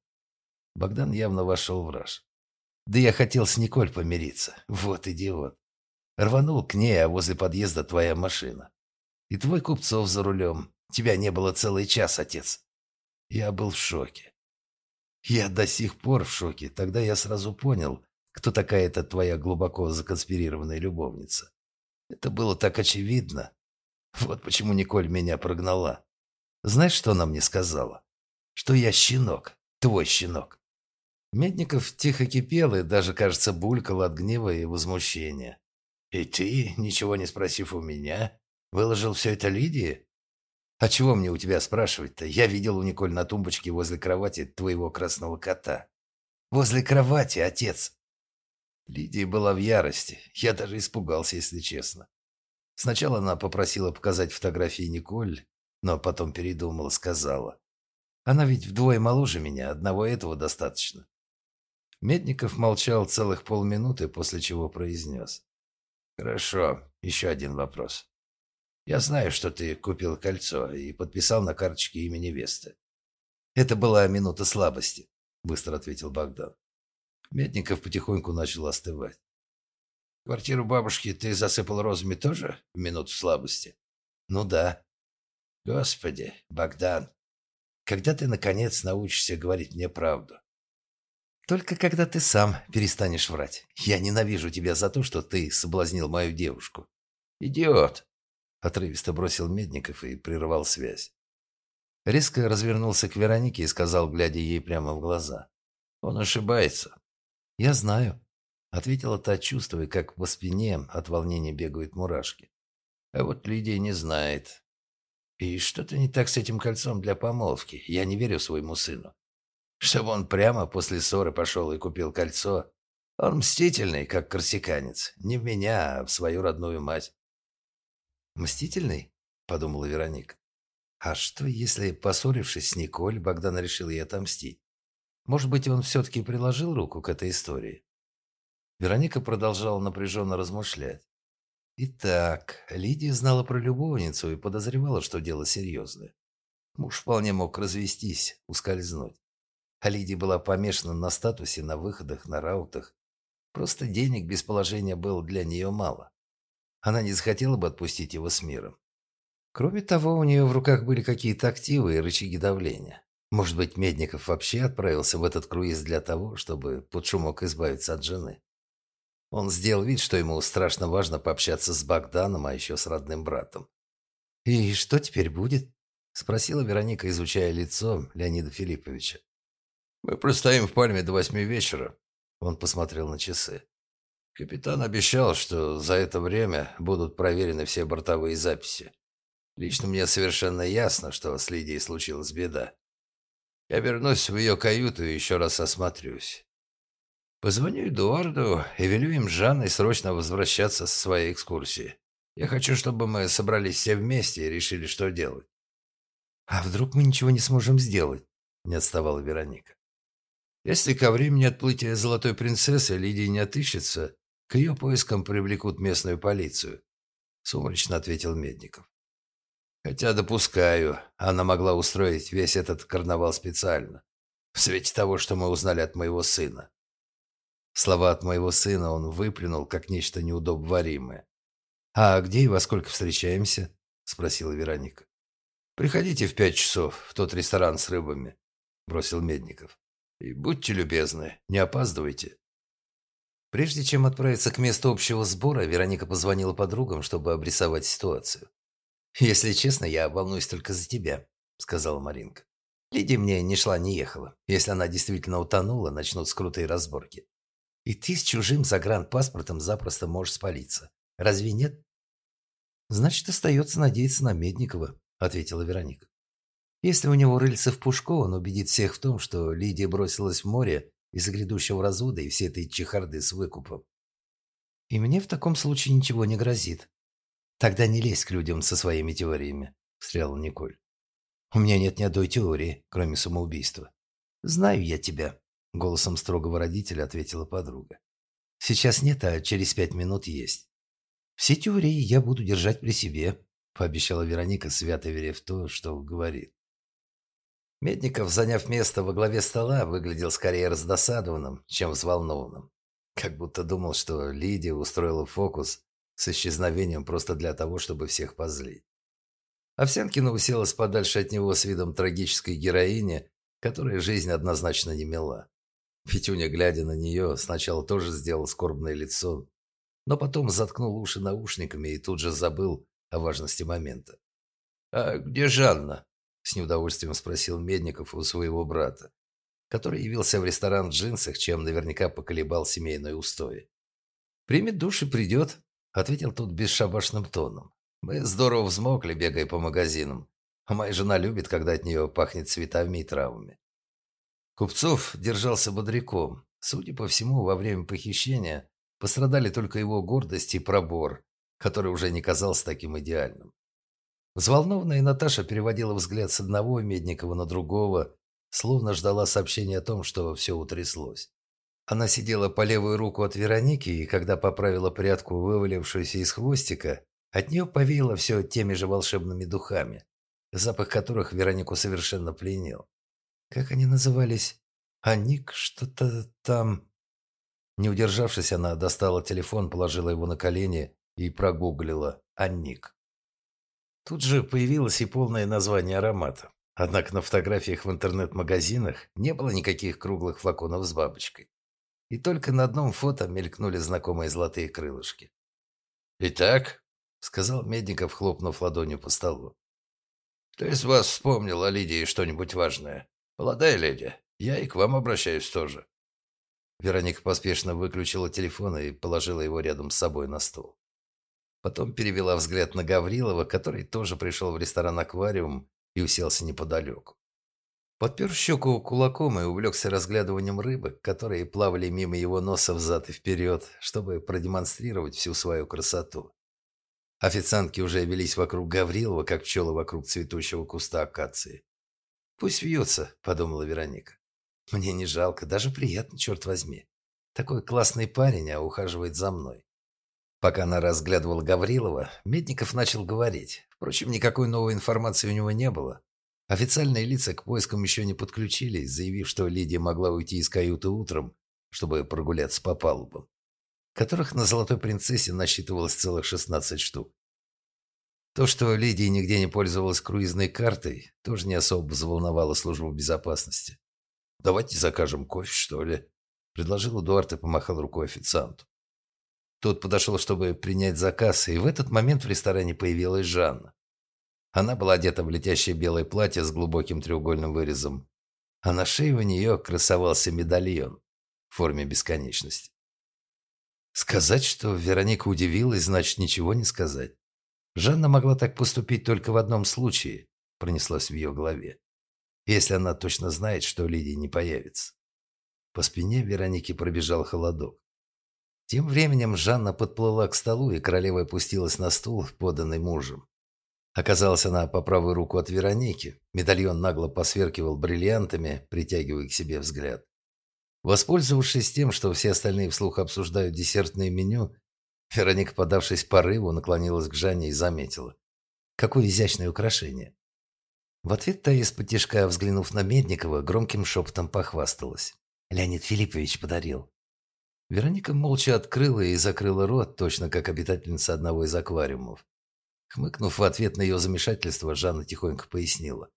Богдан явно вошел в раж. «Да я хотел с Николь помириться. Вот идиот. Рванул к ней, а возле подъезда твоя машина. И твой Купцов за рулем. Тебя не было целый час, отец. Я был в шоке. Я до сих пор в шоке. Тогда я сразу понял, кто такая эта твоя глубоко законспирированная любовница. Это было так очевидно. Вот почему Николь меня прогнала. Знаешь, что она мне сказала? Что я щенок, твой щенок. Медников тихо кипел и даже, кажется, булькал от гнева и возмущения. «И ты, ничего не спросив у меня, выложил все это Лидии? А чего мне у тебя спрашивать-то? Я видел у Николь на тумбочке возле кровати твоего красного кота. Возле кровати, отец!» Лидия была в ярости. Я даже испугался, если честно. Сначала она попросила показать фотографии Николь, но потом передумала, сказала. Она ведь вдвое моложе меня, одного этого достаточно. Медников молчал целых полминуты, после чего произнес. «Хорошо, еще один вопрос. Я знаю, что ты купил кольцо и подписал на карточке имя невесты. Это была минута слабости», — быстро ответил Богдан. Медников потихоньку начал остывать. Квартиру бабушки ты засыпал розами тоже в минуту слабости? Ну да. Господи, Богдан, когда ты, наконец, научишься говорить мне правду? Только когда ты сам перестанешь врать. Я ненавижу тебя за то, что ты соблазнил мою девушку. Идиот! Отрывисто бросил Медников и прервал связь. Резко развернулся к Веронике и сказал, глядя ей прямо в глаза. Он ошибается. Я знаю. Ответила та, чувствуя, как по спине от волнения бегают мурашки. А вот Лидия не знает. И что-то не так с этим кольцом для помолвки. Я не верю своему сыну. Чтобы он прямо после ссоры пошел и купил кольцо. Он мстительный, как корсиканец. Не в меня, а в свою родную мать. «Мстительный?» – подумала Вероника. «А что, если, поссорившись с Николь, Богдан решил ей отомстить? Может быть, он все-таки приложил руку к этой истории? Вероника продолжала напряженно размышлять. Итак, Лидия знала про любовницу и подозревала, что дело серьезное. Муж вполне мог развестись, ускользнуть. А Лидия была помешана на статусе, на выходах, на раутах. Просто денег без положения было для нее мало. Она не захотела бы отпустить его с миром. Кроме того, у нее в руках были какие-то активы и рычаги давления. Может быть, Медников вообще отправился в этот круиз для того, чтобы под шумок избавиться от жены. Он сделал вид, что ему страшно важно пообщаться с Богданом, а еще с родным братом. «И что теперь будет?» – спросила Вероника, изучая лицо Леонида Филипповича. «Мы простоим в пальме до восьми вечера», – он посмотрел на часы. «Капитан обещал, что за это время будут проверены все бортовые записи. Лично мне совершенно ясно, что с Лидией случилась беда. Я вернусь в ее каюту и еще раз осмотрюсь. Позвоню Эдуарду и велю им с Жанной срочно возвращаться со своей экскурсии. Я хочу, чтобы мы собрались все вместе и решили, что делать. «А вдруг мы ничего не сможем сделать?» – не отставала Вероника. «Если ко времени отплытия Золотой Принцессы Лидия не отыщется, к ее поискам привлекут местную полицию», – сумрачно ответил Медников. «Хотя допускаю, она могла устроить весь этот карнавал специально, в свете того, что мы узнали от моего сына». Слова от моего сына он выплюнул, как нечто неудобоваримое. «А где и во сколько встречаемся?» – спросила Вероника. «Приходите в пять часов в тот ресторан с рыбами», – бросил Медников. «И будьте любезны, не опаздывайте». Прежде чем отправиться к месту общего сбора, Вероника позвонила подругам, чтобы обрисовать ситуацию. «Если честно, я волнуюсь только за тебя», – сказала Маринка. «Лидия мне ни шла, ни ехала. Если она действительно утонула, начнут крутые разборки. И ты с чужим загранпаспортом запросто можешь спалиться. Разве нет?» «Значит, остается надеяться на Медникова», – ответила Вероника. «Если у него рыльца в пушку, он убедит всех в том, что Лидия бросилась в море из-за грядущего развода и всей этой чехарды с выкупом. И мне в таком случае ничего не грозит. Тогда не лезь к людям со своими теориями», – встряла Николь. «У меня нет ни одной теории, кроме самоубийства». «Знаю я тебя», – голосом строгого родителя ответила подруга. «Сейчас нет, а через пять минут есть. Все теории я буду держать при себе, пообещала Вероника, свято веря в то, что говорит. Медников, заняв место во главе стола, выглядел скорее раздосадованным, чем взволнованным. Как будто думал, что Лидия устроила фокус с исчезновением просто для того, чтобы всех позлить. Овсянкина уселась подальше от него с видом трагической героини, которой жизнь однозначно не мила. Петюня, глядя на нее, сначала тоже сделал скорбное лицо, но потом заткнул уши наушниками и тут же забыл о важности момента. «А где Жанна?» – с неудовольствием спросил Медников у своего брата, который явился в ресторан в джинсах, чем наверняка поколебал семейное устои. «Примет душ и придет», – ответил тот бесшабашным тоном. «Мы здорово взмокли, бегая по магазинам, моя жена любит, когда от нее пахнет цветами и травами». Купцов держался бодряком. Судя по всему, во время похищения пострадали только его гордость и пробор, который уже не казался таким идеальным. Взволнованная Наташа переводила взгляд с одного Медникова на другого, словно ждала сообщения о том, что все утряслось. Она сидела по левую руку от Вероники, и когда поправила прядку, вывалившуюся из хвостика, от нее повеяло все теми же волшебными духами, запах которых Веронику совершенно пленил. Как они назывались? Аник что-то там... Не удержавшись, она достала телефон, положила его на колени и прогуглила «Анник». Тут же появилось и полное название аромата. Однако на фотографиях в интернет-магазинах не было никаких круглых флаконов с бабочкой. И только на одном фото мелькнули знакомые золотые крылышки. «Итак», — сказал Медников, хлопнув ладонью по столу, «кто из вас вспомнил о Лидии что-нибудь важное? Молодая леди, я и к вам обращаюсь тоже». Вероника поспешно выключила телефон и положила его рядом с собой на стол. Потом перевела взгляд на Гаврилова, который тоже пришел в ресторан «Аквариум» и уселся неподалеку. Подпер щеку кулаком и увлекся разглядыванием рыбок, которые плавали мимо его носа взад и вперед, чтобы продемонстрировать всю свою красоту. Официантки уже велись вокруг Гаврилова, как пчелы вокруг цветущего куста акации. «Пусть вьется», — подумала Вероника. «Мне не жалко, даже приятно, черт возьми. Такой классный парень, а ухаживает за мной. Пока она разглядывала Гаврилова, Медников начал говорить. Впрочем, никакой новой информации у него не было. Официальные лица к поискам еще не подключились, заявив, что Лидия могла уйти из каюты утром, чтобы прогуляться по палубам, которых на «Золотой принцессе» насчитывалось целых 16 штук. То, что Лидия нигде не пользовалась круизной картой, тоже не особо взволновало службу безопасности. «Давайте закажем кофе, что ли?» – предложил Эдуард и помахал рукой официанту. Тот подошел, чтобы принять заказ, и в этот момент в ресторане появилась Жанна. Она была одета в летящее белое платье с глубоким треугольным вырезом, а на шее у нее красовался медальон в форме бесконечности. Сказать, что Вероника удивилась, значит ничего не сказать. Жанна могла так поступить только в одном случае, пронеслось в ее голове. если она точно знает, что Лидия не появится. По спине Вероники пробежал холодок. Тем временем Жанна подплыла к столу, и королева опустилась на стул, поданный мужем. Оказалась она по правую руку от Вероники. Медальон нагло посверкивал бриллиантами, притягивая к себе взгляд. Воспользовавшись тем, что все остальные вслух обсуждают десертное меню, Вероника, подавшись порыву, наклонилась к Жанне и заметила. Какое изящное украшение. В ответ та из-под взглянув на Медникова, громким шепотом похвасталась. Леонид Филиппович подарил. Вероника молча открыла и закрыла рот, точно как обитательница одного из аквариумов. Хмыкнув в ответ на ее замешательство, Жанна тихонько пояснила.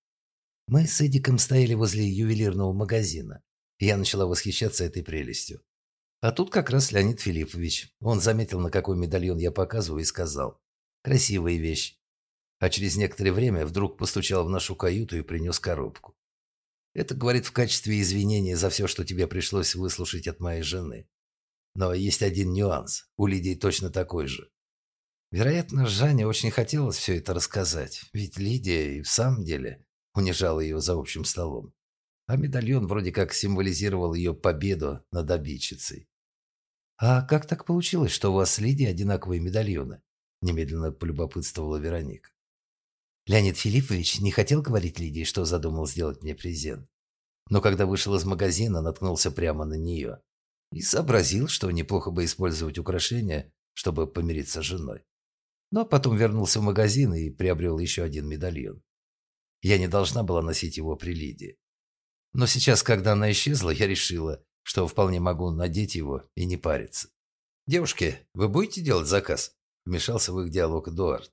«Мы с Эдиком стояли возле ювелирного магазина. Я начала восхищаться этой прелестью. А тут как раз Леонид Филиппович. Он заметил, на какой медальон я показываю, и сказал. «Красивая вещь». А через некоторое время вдруг постучал в нашу каюту и принес коробку. Это, говорит, в качестве извинения за все, что тебе пришлось выслушать от моей жены. Но есть один нюанс. У Лидии точно такой же. Вероятно, Жанне очень хотелось все это рассказать, ведь Лидия и в самом деле унижала ее за общим столом. А медальон вроде как символизировал ее победу над обидчицей. «А как так получилось, что у вас с Лидией одинаковые медальоны?» Немедленно полюбопытствовала Вероника. Леонид Филиппович не хотел говорить Лидии, что задумал сделать мне презент. Но когда вышел из магазина, наткнулся прямо на нее. И сообразил, что неплохо бы использовать украшения, чтобы помириться с женой. Но потом вернулся в магазин и приобрел еще один медальон. Я не должна была носить его при Лидии. Но сейчас, когда она исчезла, я решила, что вполне могу надеть его и не париться. «Девушки, вы будете делать заказ?» Вмешался в их диалог Эдуард.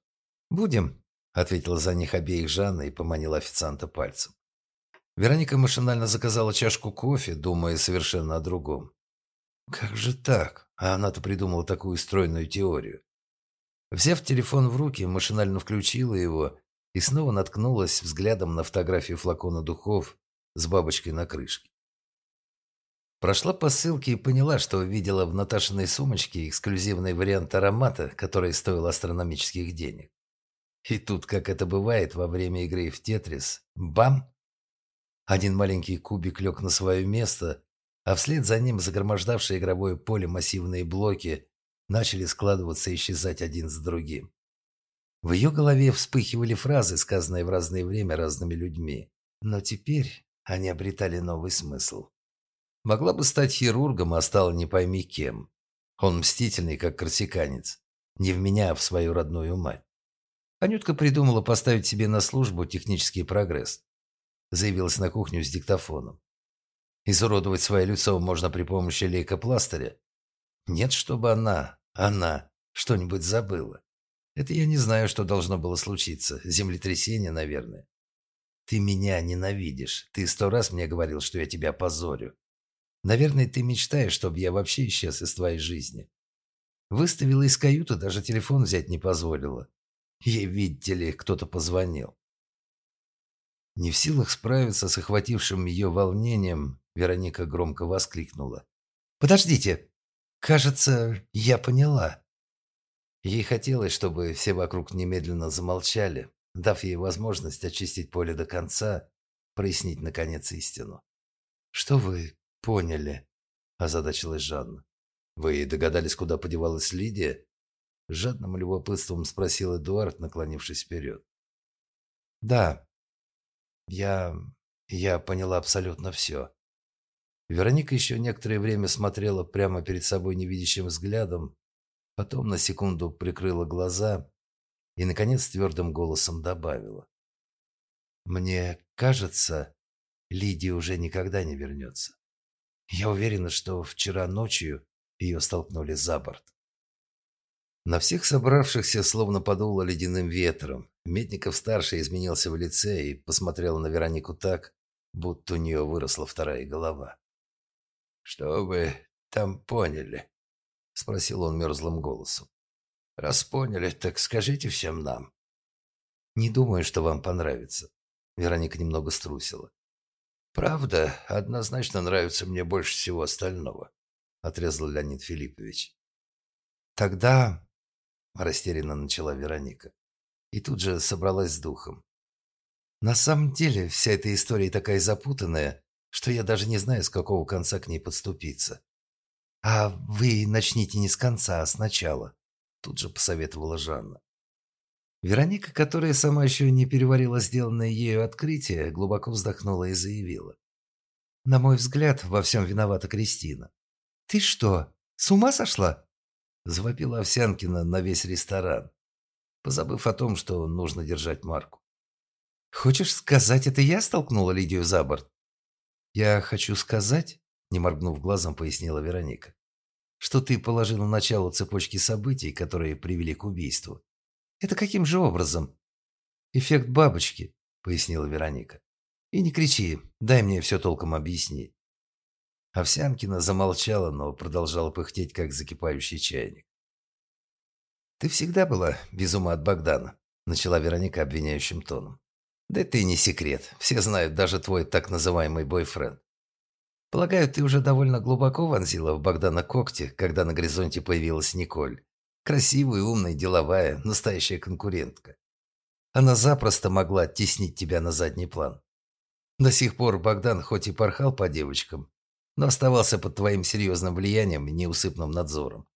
«Будем», — ответила за них обеих Жанна и поманила официанта пальцем. Вероника машинально заказала чашку кофе, думая совершенно о другом. «Как же так? А она-то придумала такую стройную теорию». Взяв телефон в руки, машинально включила его и снова наткнулась взглядом на фотографию флакона духов с бабочкой на крышке. Прошла по ссылке и поняла, что видела в Наташиной сумочке эксклюзивный вариант аромата, который стоил астрономических денег. И тут, как это бывает во время игры в Тетрис, бам! Один маленький кубик лег на свое место, а вслед за ним загромождавшие игровое поле массивные блоки начали складываться и исчезать один за другим. В ее голове вспыхивали фразы, сказанные в разное время разными людьми, но теперь они обретали новый смысл. Могла бы стать хирургом, а стала не пойми кем. Он мстительный, как корсиканец, не в меня, а в свою родную мать. Анютка придумала поставить себе на службу технический прогресс. Заявилась на кухню с диктофоном. Изуродовать свое лицо можно при помощи лейкопластыря. Нет, чтобы она, она, что-нибудь забыла. Это я не знаю, что должно было случиться. Землетрясение, наверное. Ты меня ненавидишь. Ты сто раз мне говорил, что я тебя позорю. Наверное, ты мечтаешь, чтобы я вообще исчез из твоей жизни. Выставила из каюты, даже телефон взять не позволила. Ей, видите ли, кто-то позвонил. Не в силах справиться с охватившим ее волнением, Вероника громко воскликнула. «Подождите! Кажется, я поняла». Ей хотелось, чтобы все вокруг немедленно замолчали, дав ей возможность очистить поле до конца, прояснить, наконец, истину. «Что вы «Поняли», – озадачилась Жанна. «Вы догадались, куда подевалась Лидия?» Жадным любопытством спросил Эдуард, наклонившись вперед. «Да, я... я поняла абсолютно все». Вероника еще некоторое время смотрела прямо перед собой невидящим взглядом, потом на секунду прикрыла глаза и, наконец, твердым голосом добавила. «Мне кажется, Лидия уже никогда не вернется». Я уверена, что вчера ночью ее столкнули за борт. На всех собравшихся словно подуло ледяным ветром. Медников-старший изменился в лице и посмотрел на Веронику так, будто у нее выросла вторая голова. «Что вы там поняли?» — спросил он мерзлым голосом. «Раз поняли, так скажите всем нам». «Не думаю, что вам понравится». Вероника немного струсила. «Правда, однозначно нравится мне больше всего остального», — отрезал Леонид Филиппович. «Тогда...» — растерянно начала Вероника. И тут же собралась с духом. На самом деле, вся эта история такая запутанная, что я даже не знаю, с какого конца к ней подступиться. А вы начните не с конца, а сначала, тут же посоветовала Жанна. Вероника, которая сама еще не переварила сделанное ею открытие, глубоко вздохнула и заявила. «На мой взгляд, во всем виновата Кристина». «Ты что, с ума сошла?» Завопила Овсянкина на весь ресторан, позабыв о том, что нужно держать марку. «Хочешь сказать, это я столкнула Лидию за борт?» «Я хочу сказать», — не моргнув глазом, пояснила Вероника, «что ты положила начало цепочки событий, которые привели к убийству. Это каким же образом? Эффект бабочки, пояснила Вероника. И не кричи, дай мне все толком объяснить. Овсянкина замолчала, но продолжала пыхтеть, как закипающий чайник. «Ты всегда была без ума от Богдана», – начала Вероника обвиняющим тоном. «Да это не секрет. Все знают, даже твой так называемый бойфренд. Полагаю, ты уже довольно глубоко вонзила в Богдана когти, когда на горизонте появилась Николь. Красивая, умная, деловая, настоящая конкурентка. Она запросто могла оттеснить тебя на задний план. До сих пор Богдан хоть и порхал по девочкам, но оставался под твоим серьезным влиянием и неусыпным надзором.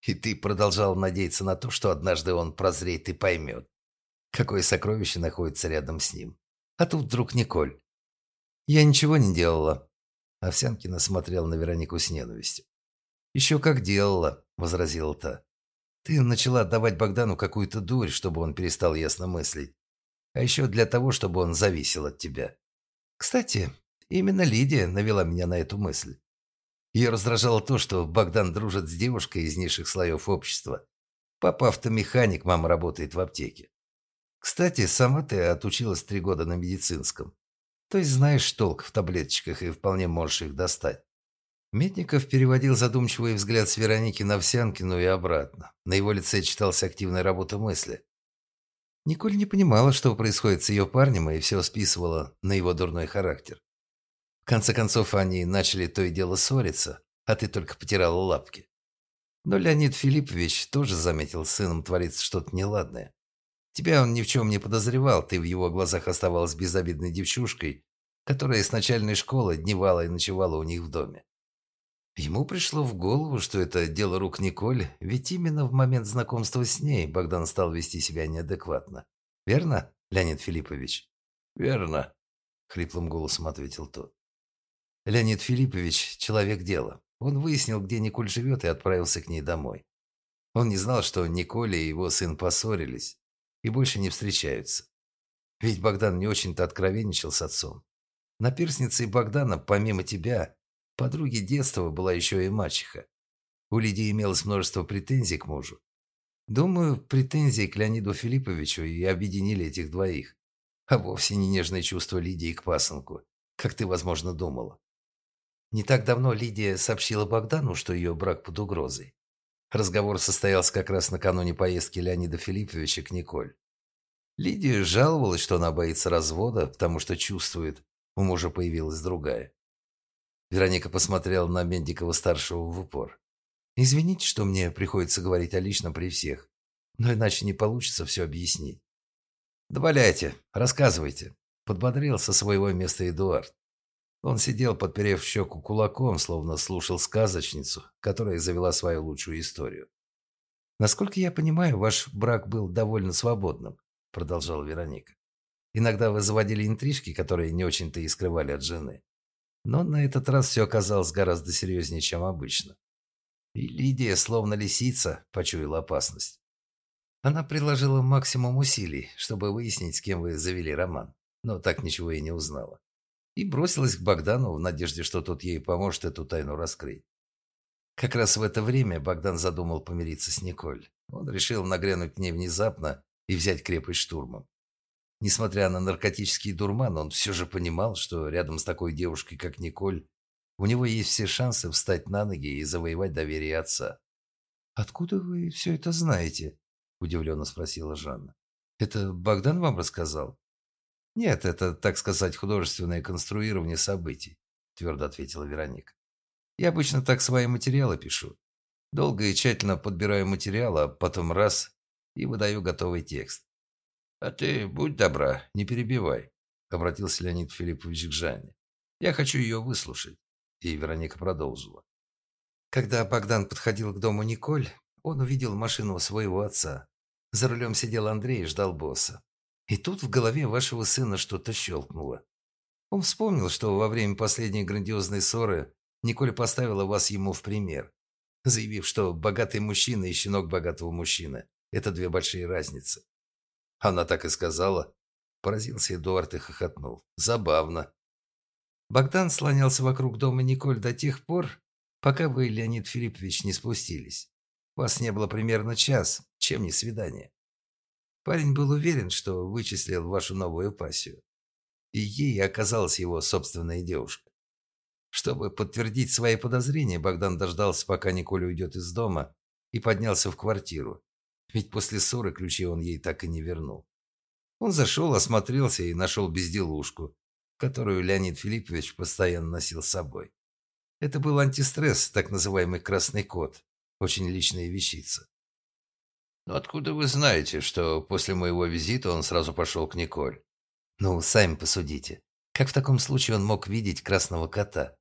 И ты продолжал надеяться на то, что однажды он прозреет и поймет, какое сокровище находится рядом с ним. А тут вдруг Николь. Я ничего не делала. Овсянкина смотрела на Веронику с ненавистью. «Еще как делала», — возразила та. Ты начала отдавать Богдану какую-то дурь, чтобы он перестал ясно мыслить. А еще для того, чтобы он зависел от тебя. Кстати, именно Лидия навела меня на эту мысль. Ее раздражало то, что Богдан дружит с девушкой из низших слоев общества. Папа автомеханик, мама работает в аптеке. Кстати, сама ты отучилась три года на медицинском. То есть знаешь толк в таблеточках и вполне можешь их достать. Метников переводил задумчивый взгляд с Вероники на Овсянкину и обратно. На его лице читалась активная работа мысли. Николь не понимала, что происходит с ее парнем, и все списывала на его дурной характер. В конце концов, они начали то и дело ссориться, а ты только потирала лапки. Но Леонид Филиппович тоже заметил, с сыном творится что-то неладное. Тебя он ни в чем не подозревал, ты в его глазах оставалась безобидной девчушкой, которая с начальной школы дневала и ночевала у них в доме. Ему пришло в голову, что это дело рук Николь, ведь именно в момент знакомства с ней Богдан стал вести себя неадекватно. Верно, Леонид Филиппович? Верно, хриплым голосом ответил тот. Леонид Филиппович – человек дела. Он выяснил, где Николь живет, и отправился к ней домой. Он не знал, что Николь и его сын поссорились и больше не встречаются. Ведь Богдан не очень-то откровенничал с отцом. На Наперсницей Богдана, помимо тебя, Подруги детства была еще и мачеха. У Лидии имелось множество претензий к мужу. Думаю, претензии к Леониду Филипповичу и объединили этих двоих. А вовсе не нежное чувство Лидии к пасынку, как ты, возможно, думала. Не так давно Лидия сообщила Богдану, что ее брак под угрозой. Разговор состоялся как раз накануне поездки Леонида Филипповича к Николь. Лидия жаловалась, что она боится развода, потому что чувствует, у мужа появилась другая. Вероника посмотрела на Мендикова-старшего в упор. «Извините, что мне приходится говорить о личном при всех, но иначе не получится все объяснить». «Доваляйте, рассказывайте», – подбодрил со своего места Эдуард. Он сидел, подперев щеку кулаком, словно слушал сказочницу, которая завела свою лучшую историю. «Насколько я понимаю, ваш брак был довольно свободным», – продолжала Вероника. «Иногда вы заводили интрижки, которые не очень-то и скрывали от жены. Но на этот раз все оказалось гораздо серьезнее, чем обычно. И Лидия, словно лисица, почуяла опасность. Она приложила максимум усилий, чтобы выяснить, с кем вы завели роман, но так ничего и не узнала. И бросилась к Богдану в надежде, что тот ей поможет эту тайну раскрыть. Как раз в это время Богдан задумал помириться с Николь. Он решил нагрянуть к ней внезапно и взять крепость штурмом. Несмотря на наркотический дурман, он все же понимал, что рядом с такой девушкой, как Николь, у него есть все шансы встать на ноги и завоевать доверие отца. «Откуда вы все это знаете?» – удивленно спросила Жанна. «Это Богдан вам рассказал?» «Нет, это, так сказать, художественное конструирование событий», – твердо ответила Вероника. «Я обычно так свои материалы пишу. Долго и тщательно подбираю материал, а потом раз – и выдаю готовый текст. «А ты будь добра, не перебивай», — обратился Леонид Филиппович к Жанне. «Я хочу ее выслушать». И Вероника продолжила. Когда Богдан подходил к дому Николь, он увидел машину своего отца. За рулем сидел Андрей и ждал босса. И тут в голове вашего сына что-то щелкнуло. Он вспомнил, что во время последней грандиозной ссоры Николь поставила вас ему в пример, заявив, что богатый мужчина и щенок богатого мужчины – это две большие разницы. Она так и сказала. Поразился Эдуард и хохотнул. Забавно. Богдан слонялся вокруг дома Николь до тех пор, пока вы, Леонид Филиппович, не спустились. Вас не было примерно час, чем не свидание. Парень был уверен, что вычислил вашу новую пассию. И ей оказалась его собственная девушка. Чтобы подтвердить свои подозрения, Богдан дождался, пока Николь уйдет из дома, и поднялся в квартиру. Ведь после ссоры ключи он ей так и не вернул. Он зашел, осмотрелся и нашел безделушку, которую Леонид Филиппович постоянно носил с собой. Это был антистресс, так называемый «красный кот», очень личная вещица. «Но откуда вы знаете, что после моего визита он сразу пошел к Николь?» «Ну, сами посудите. Как в таком случае он мог видеть красного кота?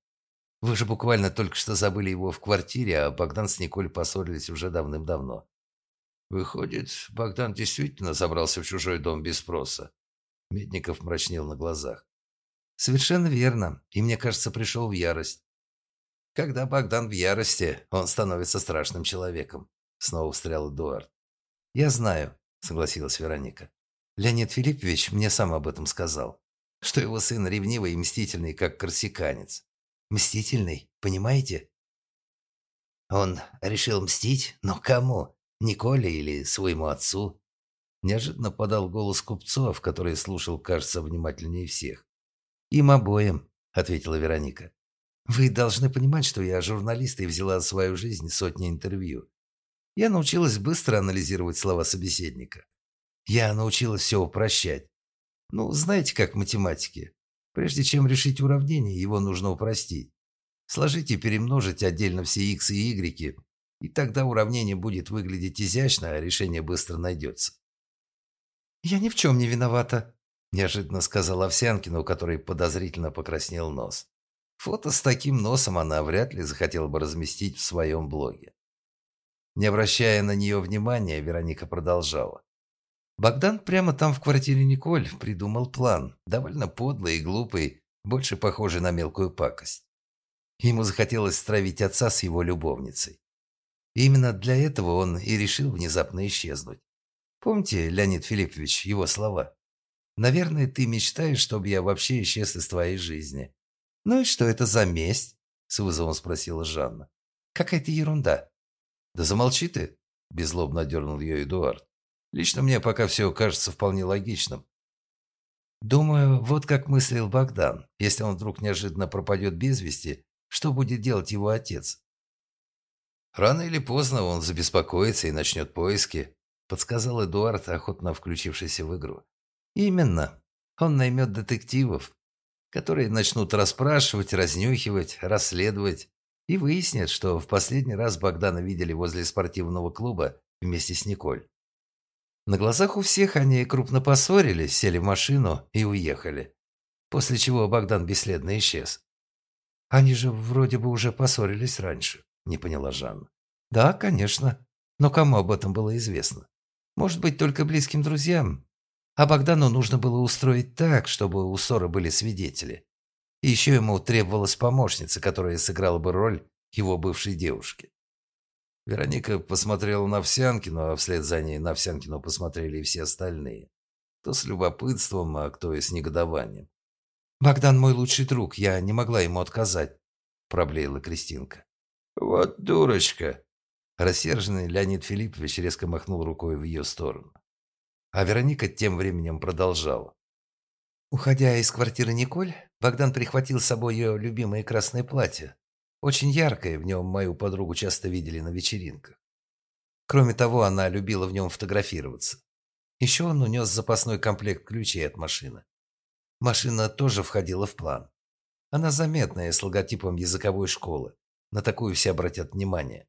Вы же буквально только что забыли его в квартире, а Богдан с Николь поссорились уже давным-давно. Выходит, Богдан действительно забрался в чужой дом без спроса. Медников мрачнел на глазах. Совершенно верно. И мне кажется, пришел в ярость. Когда Богдан в ярости, он становится страшным человеком. Снова встрял Эдуард. Я знаю, согласилась Вероника. Леонид Филиппович мне сам об этом сказал. Что его сын ревнивый и мстительный, как корсиканец. Мстительный, понимаете? Он решил мстить, но кому? Николе или своему отцу?» Неожиданно подал голос Купцов, который слушал, кажется, внимательнее всех. «Им обоим», — ответила Вероника. «Вы должны понимать, что я журналист и взяла за свою жизнь сотни интервью. Я научилась быстро анализировать слова собеседника. Я научилась все упрощать. Ну, знаете, как в математике. Прежде чем решить уравнение, его нужно упростить. Сложить и перемножить отдельно все x и y, и тогда уравнение будет выглядеть изящно, а решение быстро найдется. «Я ни в чем не виновата», – неожиданно сказала Овсянкина, у которой подозрительно покраснел нос. Фото с таким носом она вряд ли захотела бы разместить в своем блоге. Не обращая на нее внимания, Вероника продолжала. Богдан прямо там в квартире Николь придумал план, довольно подлый и глупый, больше похожий на мелкую пакость. Ему захотелось стравить отца с его любовницей. И именно для этого он и решил внезапно исчезнуть. Помните, Леонид Филиппович, его слова? «Наверное, ты мечтаешь, чтобы я вообще исчез из твоей жизни». «Ну и что это за месть?» – с вызовом спросила Жанна. «Какая-то ерунда». «Да замолчи ты», – беззлобно дернул ее Эдуард. «Лично мне пока все кажется вполне логичным». «Думаю, вот как мыслил Богдан. Если он вдруг неожиданно пропадет без вести, что будет делать его отец? «Рано или поздно он забеспокоится и начнет поиски», подсказал Эдуард, охотно включившийся в игру. «Именно. Он наймет детективов, которые начнут расспрашивать, разнюхивать, расследовать и выяснят, что в последний раз Богдана видели возле спортивного клуба вместе с Николь. На глазах у всех они крупно поссорились, сели в машину и уехали. После чего Богдан бесследно исчез. Они же вроде бы уже поссорились раньше. Не поняла Жанна. Да, конечно. Но кому об этом было известно? Может быть, только близким друзьям. А Богдану нужно было устроить так, чтобы у ссоры были свидетели. И еще ему требовалась помощница, которая сыграла бы роль его бывшей девушки. Вероника посмотрела на Овсянкину, а вслед за ней на Овсянкину посмотрели и все остальные. Кто с любопытством, а кто и с негодованием. «Богдан мой лучший друг, я не могла ему отказать», – проблеяла Кристинка. «Вот дурочка!» Рассерженный Леонид Филиппович резко махнул рукой в ее сторону. А Вероника тем временем продолжала. Уходя из квартиры Николь, Богдан прихватил с собой ее любимое красное платье. Очень яркое, в нем мою подругу часто видели на вечеринках. Кроме того, она любила в нем фотографироваться. Еще он унес запасной комплект ключей от машины. Машина тоже входила в план. Она заметная, с логотипом языковой школы. На такую все обратят внимание.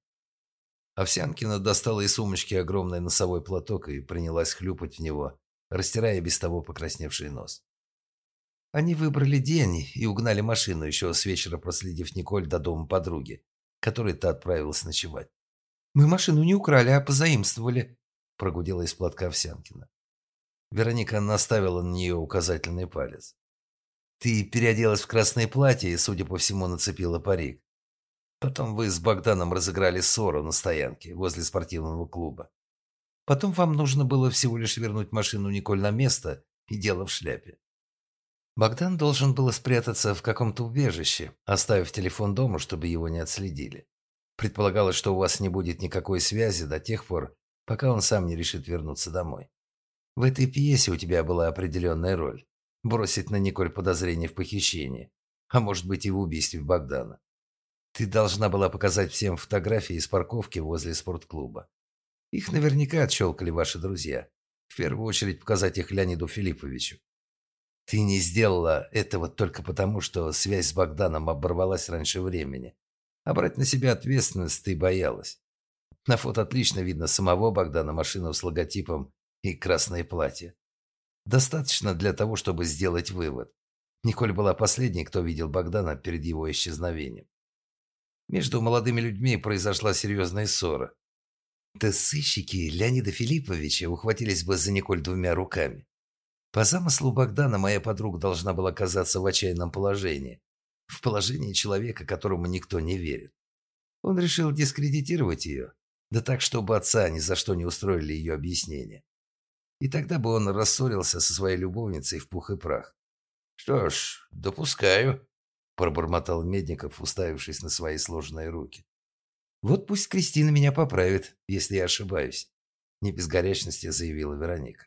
Овсянкина достала из сумочки огромный носовой платок и принялась хлюпать в него, растирая без того покрасневший нос. Они выбрали день и угнали машину, еще с вечера проследив Николь до дома подруги, которой та отправилась ночевать. «Мы машину не украли, а позаимствовали», – прогудела из платка Овсянкина. Вероника наставила на нее указательный палец. «Ты переоделась в красное платье и, судя по всему, нацепила парик. Потом вы с Богданом разыграли ссору на стоянке возле спортивного клуба. Потом вам нужно было всего лишь вернуть машину Николь на место и дело в шляпе. Богдан должен был спрятаться в каком-то убежище, оставив телефон дома, чтобы его не отследили. Предполагалось, что у вас не будет никакой связи до тех пор, пока он сам не решит вернуться домой. В этой пьесе у тебя была определенная роль – бросить на Николь подозрение в похищении, а может быть и в убийстве Богдана. Ты должна была показать всем фотографии из парковки возле спортклуба. Их наверняка отщелкали ваши друзья. В первую очередь показать их Леониду Филипповичу. Ты не сделала этого только потому, что связь с Богданом оборвалась раньше времени. А брать на себя ответственность ты боялась. На фото отлично видно самого Богдана, машину с логотипом и красное платье. Достаточно для того, чтобы сделать вывод. Николь была последней, кто видел Богдана перед его исчезновением. Между молодыми людьми произошла серьезная ссора. Да сыщики Леонида Филипповича ухватились бы за Николь двумя руками. По замыслу Богдана моя подруга должна была оказаться в отчаянном положении. В положении человека, которому никто не верит. Он решил дискредитировать ее, да так, чтобы отца ни за что не устроили ее объяснение. И тогда бы он рассорился со своей любовницей в пух и прах. «Что ж, допускаю», пробормотал Медников, уставившись на свои сложенные руки. Вот пусть Кристина меня поправит, если я ошибаюсь, не без горячности заявила Вероника.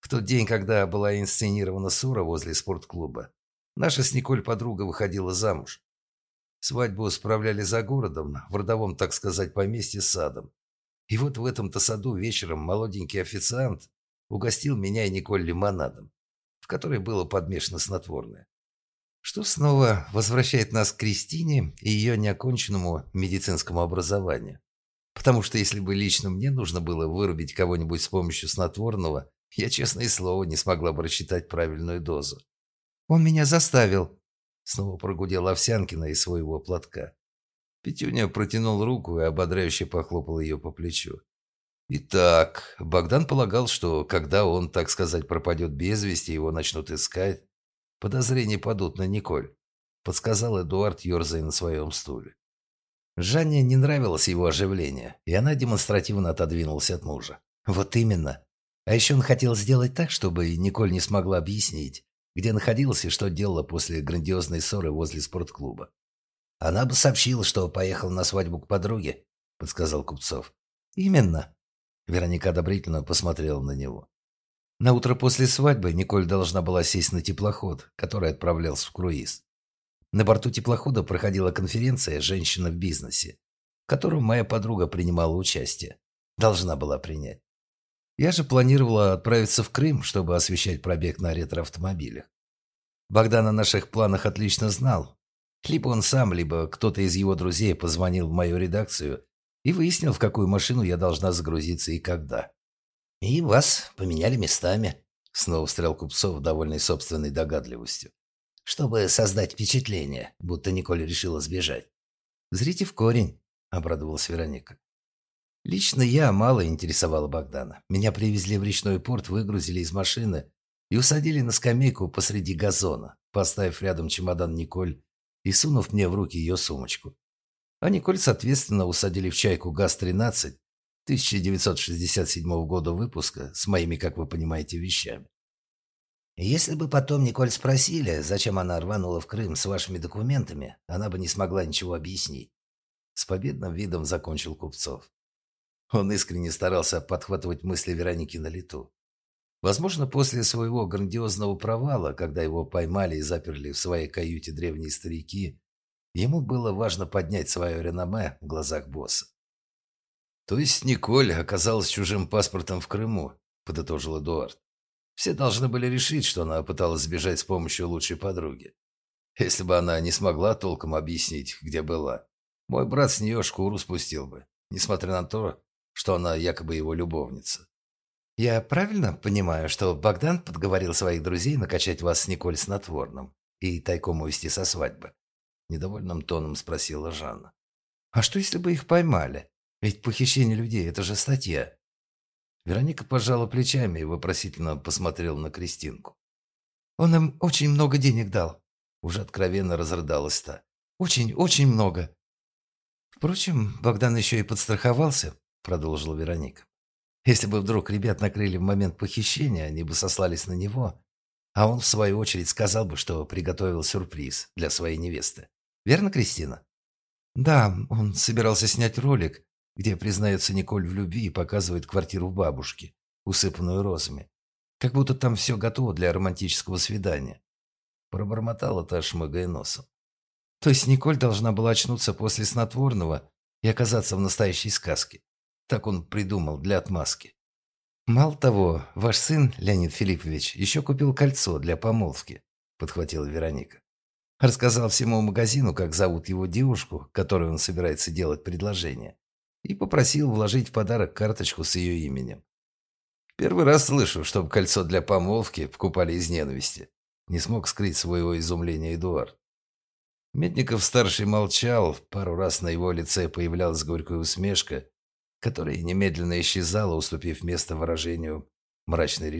В тот день, когда была инсценирована ссора возле спортклуба, наша с Николь подруга выходила замуж. Свадьбу справляли за городом, в родовом, так сказать, поместье с садом. И вот в этом-то саду вечером молоденький официант угостил меня и Николь лимонадом, в который было подмешано снотворное что снова возвращает нас к Кристине и ее неоконченному медицинскому образованию. Потому что если бы лично мне нужно было вырубить кого-нибудь с помощью снотворного, я, честное слово, не смогла бы рассчитать правильную дозу. «Он меня заставил», — снова прогудел Овсянкина из своего платка. Петюня протянул руку и ободряюще похлопал ее по плечу. Итак, Богдан полагал, что когда он, так сказать, пропадет без вести, его начнут искать, Подозрения падут на Николь», – подсказал Эдуард, ерзая на своем стуле. Жанне не нравилось его оживление, и она демонстративно отодвинулась от мужа. «Вот именно. А еще он хотел сделать так, чтобы Николь не смогла объяснить, где находилась и что делала после грандиозной ссоры возле спортклуба. Она бы сообщила, что поехала на свадьбу к подруге», – подсказал Купцов. «Именно». Вероника одобрительно посмотрела на него. На утро после свадьбы Николь должна была сесть на теплоход, который отправлялся в круиз. На борту теплохода проходила конференция «Женщина в бизнесе», в которой моя подруга принимала участие. Должна была принять. Я же планировала отправиться в Крым, чтобы освещать пробег на ретроавтомобилях. Богдан о наших планах отлично знал. Либо он сам, либо кто-то из его друзей позвонил в мою редакцию и выяснил, в какую машину я должна загрузиться и когда. «И вас поменяли местами», — снова встрял Купцов, довольный собственной догадливостью. «Чтобы создать впечатление, будто Николь решила сбежать». «Зрите в корень», — обрадовалась Вероника. «Лично я мало интересовала Богдана. Меня привезли в речной порт, выгрузили из машины и усадили на скамейку посреди газона, поставив рядом чемодан Николь и сунув мне в руки ее сумочку. А Николь, соответственно, усадили в чайку ГАЗ-13 1967 года выпуска с моими, как вы понимаете, вещами. Если бы потом Николь спросили, зачем она рванула в Крым с вашими документами, она бы не смогла ничего объяснить. С победным видом закончил Купцов. Он искренне старался подхватывать мысли Вероники на лету. Возможно, после своего грандиозного провала, когда его поймали и заперли в своей каюте древние старики, ему было важно поднять свое реноме в глазах босса. «То есть Николь оказалась чужим паспортом в Крыму», – подытожил Эдуард. «Все должны были решить, что она пыталась сбежать с помощью лучшей подруги. Если бы она не смогла толком объяснить, где была, мой брат с нее шкуру спустил бы, несмотря на то, что она якобы его любовница. Я правильно понимаю, что Богдан подговорил своих друзей накачать вас с Николь снотворным и тайком увезти со свадьбы? Недовольным тоном спросила Жанна. А что, если бы их поймали? Ведь похищение людей – это же статья. Вероника пожала плечами и вопросительно посмотрела на Кристинку. Он им очень много денег дал. Уже откровенно разрыдалась та. Очень, очень много. Впрочем, Богдан еще и подстраховался, продолжила Вероника. Если бы вдруг ребят накрыли в момент похищения, они бы сослались на него, а он, в свою очередь, сказал бы, что приготовил сюрприз для своей невесты. Верно, Кристина? Да, он собирался снять ролик, где признается Николь в любви и показывает квартиру бабушки, усыпанную розами. Как будто там все готово для романтического свидания. Пробормотала та, шмыгая носом. То есть Николь должна была очнуться после снотворного и оказаться в настоящей сказке. Так он придумал для отмазки. Мало того, ваш сын, Леонид Филиппович, еще купил кольцо для помолвки, подхватила Вероника. Рассказал всему магазину, как зовут его девушку, которой он собирается делать предложение, и попросил вложить в подарок карточку с ее именем. Первый раз слышу, чтобы кольцо для помолвки покупали из ненависти. Не смог скрыть своего изумления Эдуард. Медников-старший молчал, пару раз на его лице появлялась горькая усмешка, которая немедленно исчезала, уступив место выражению мрачной решимости.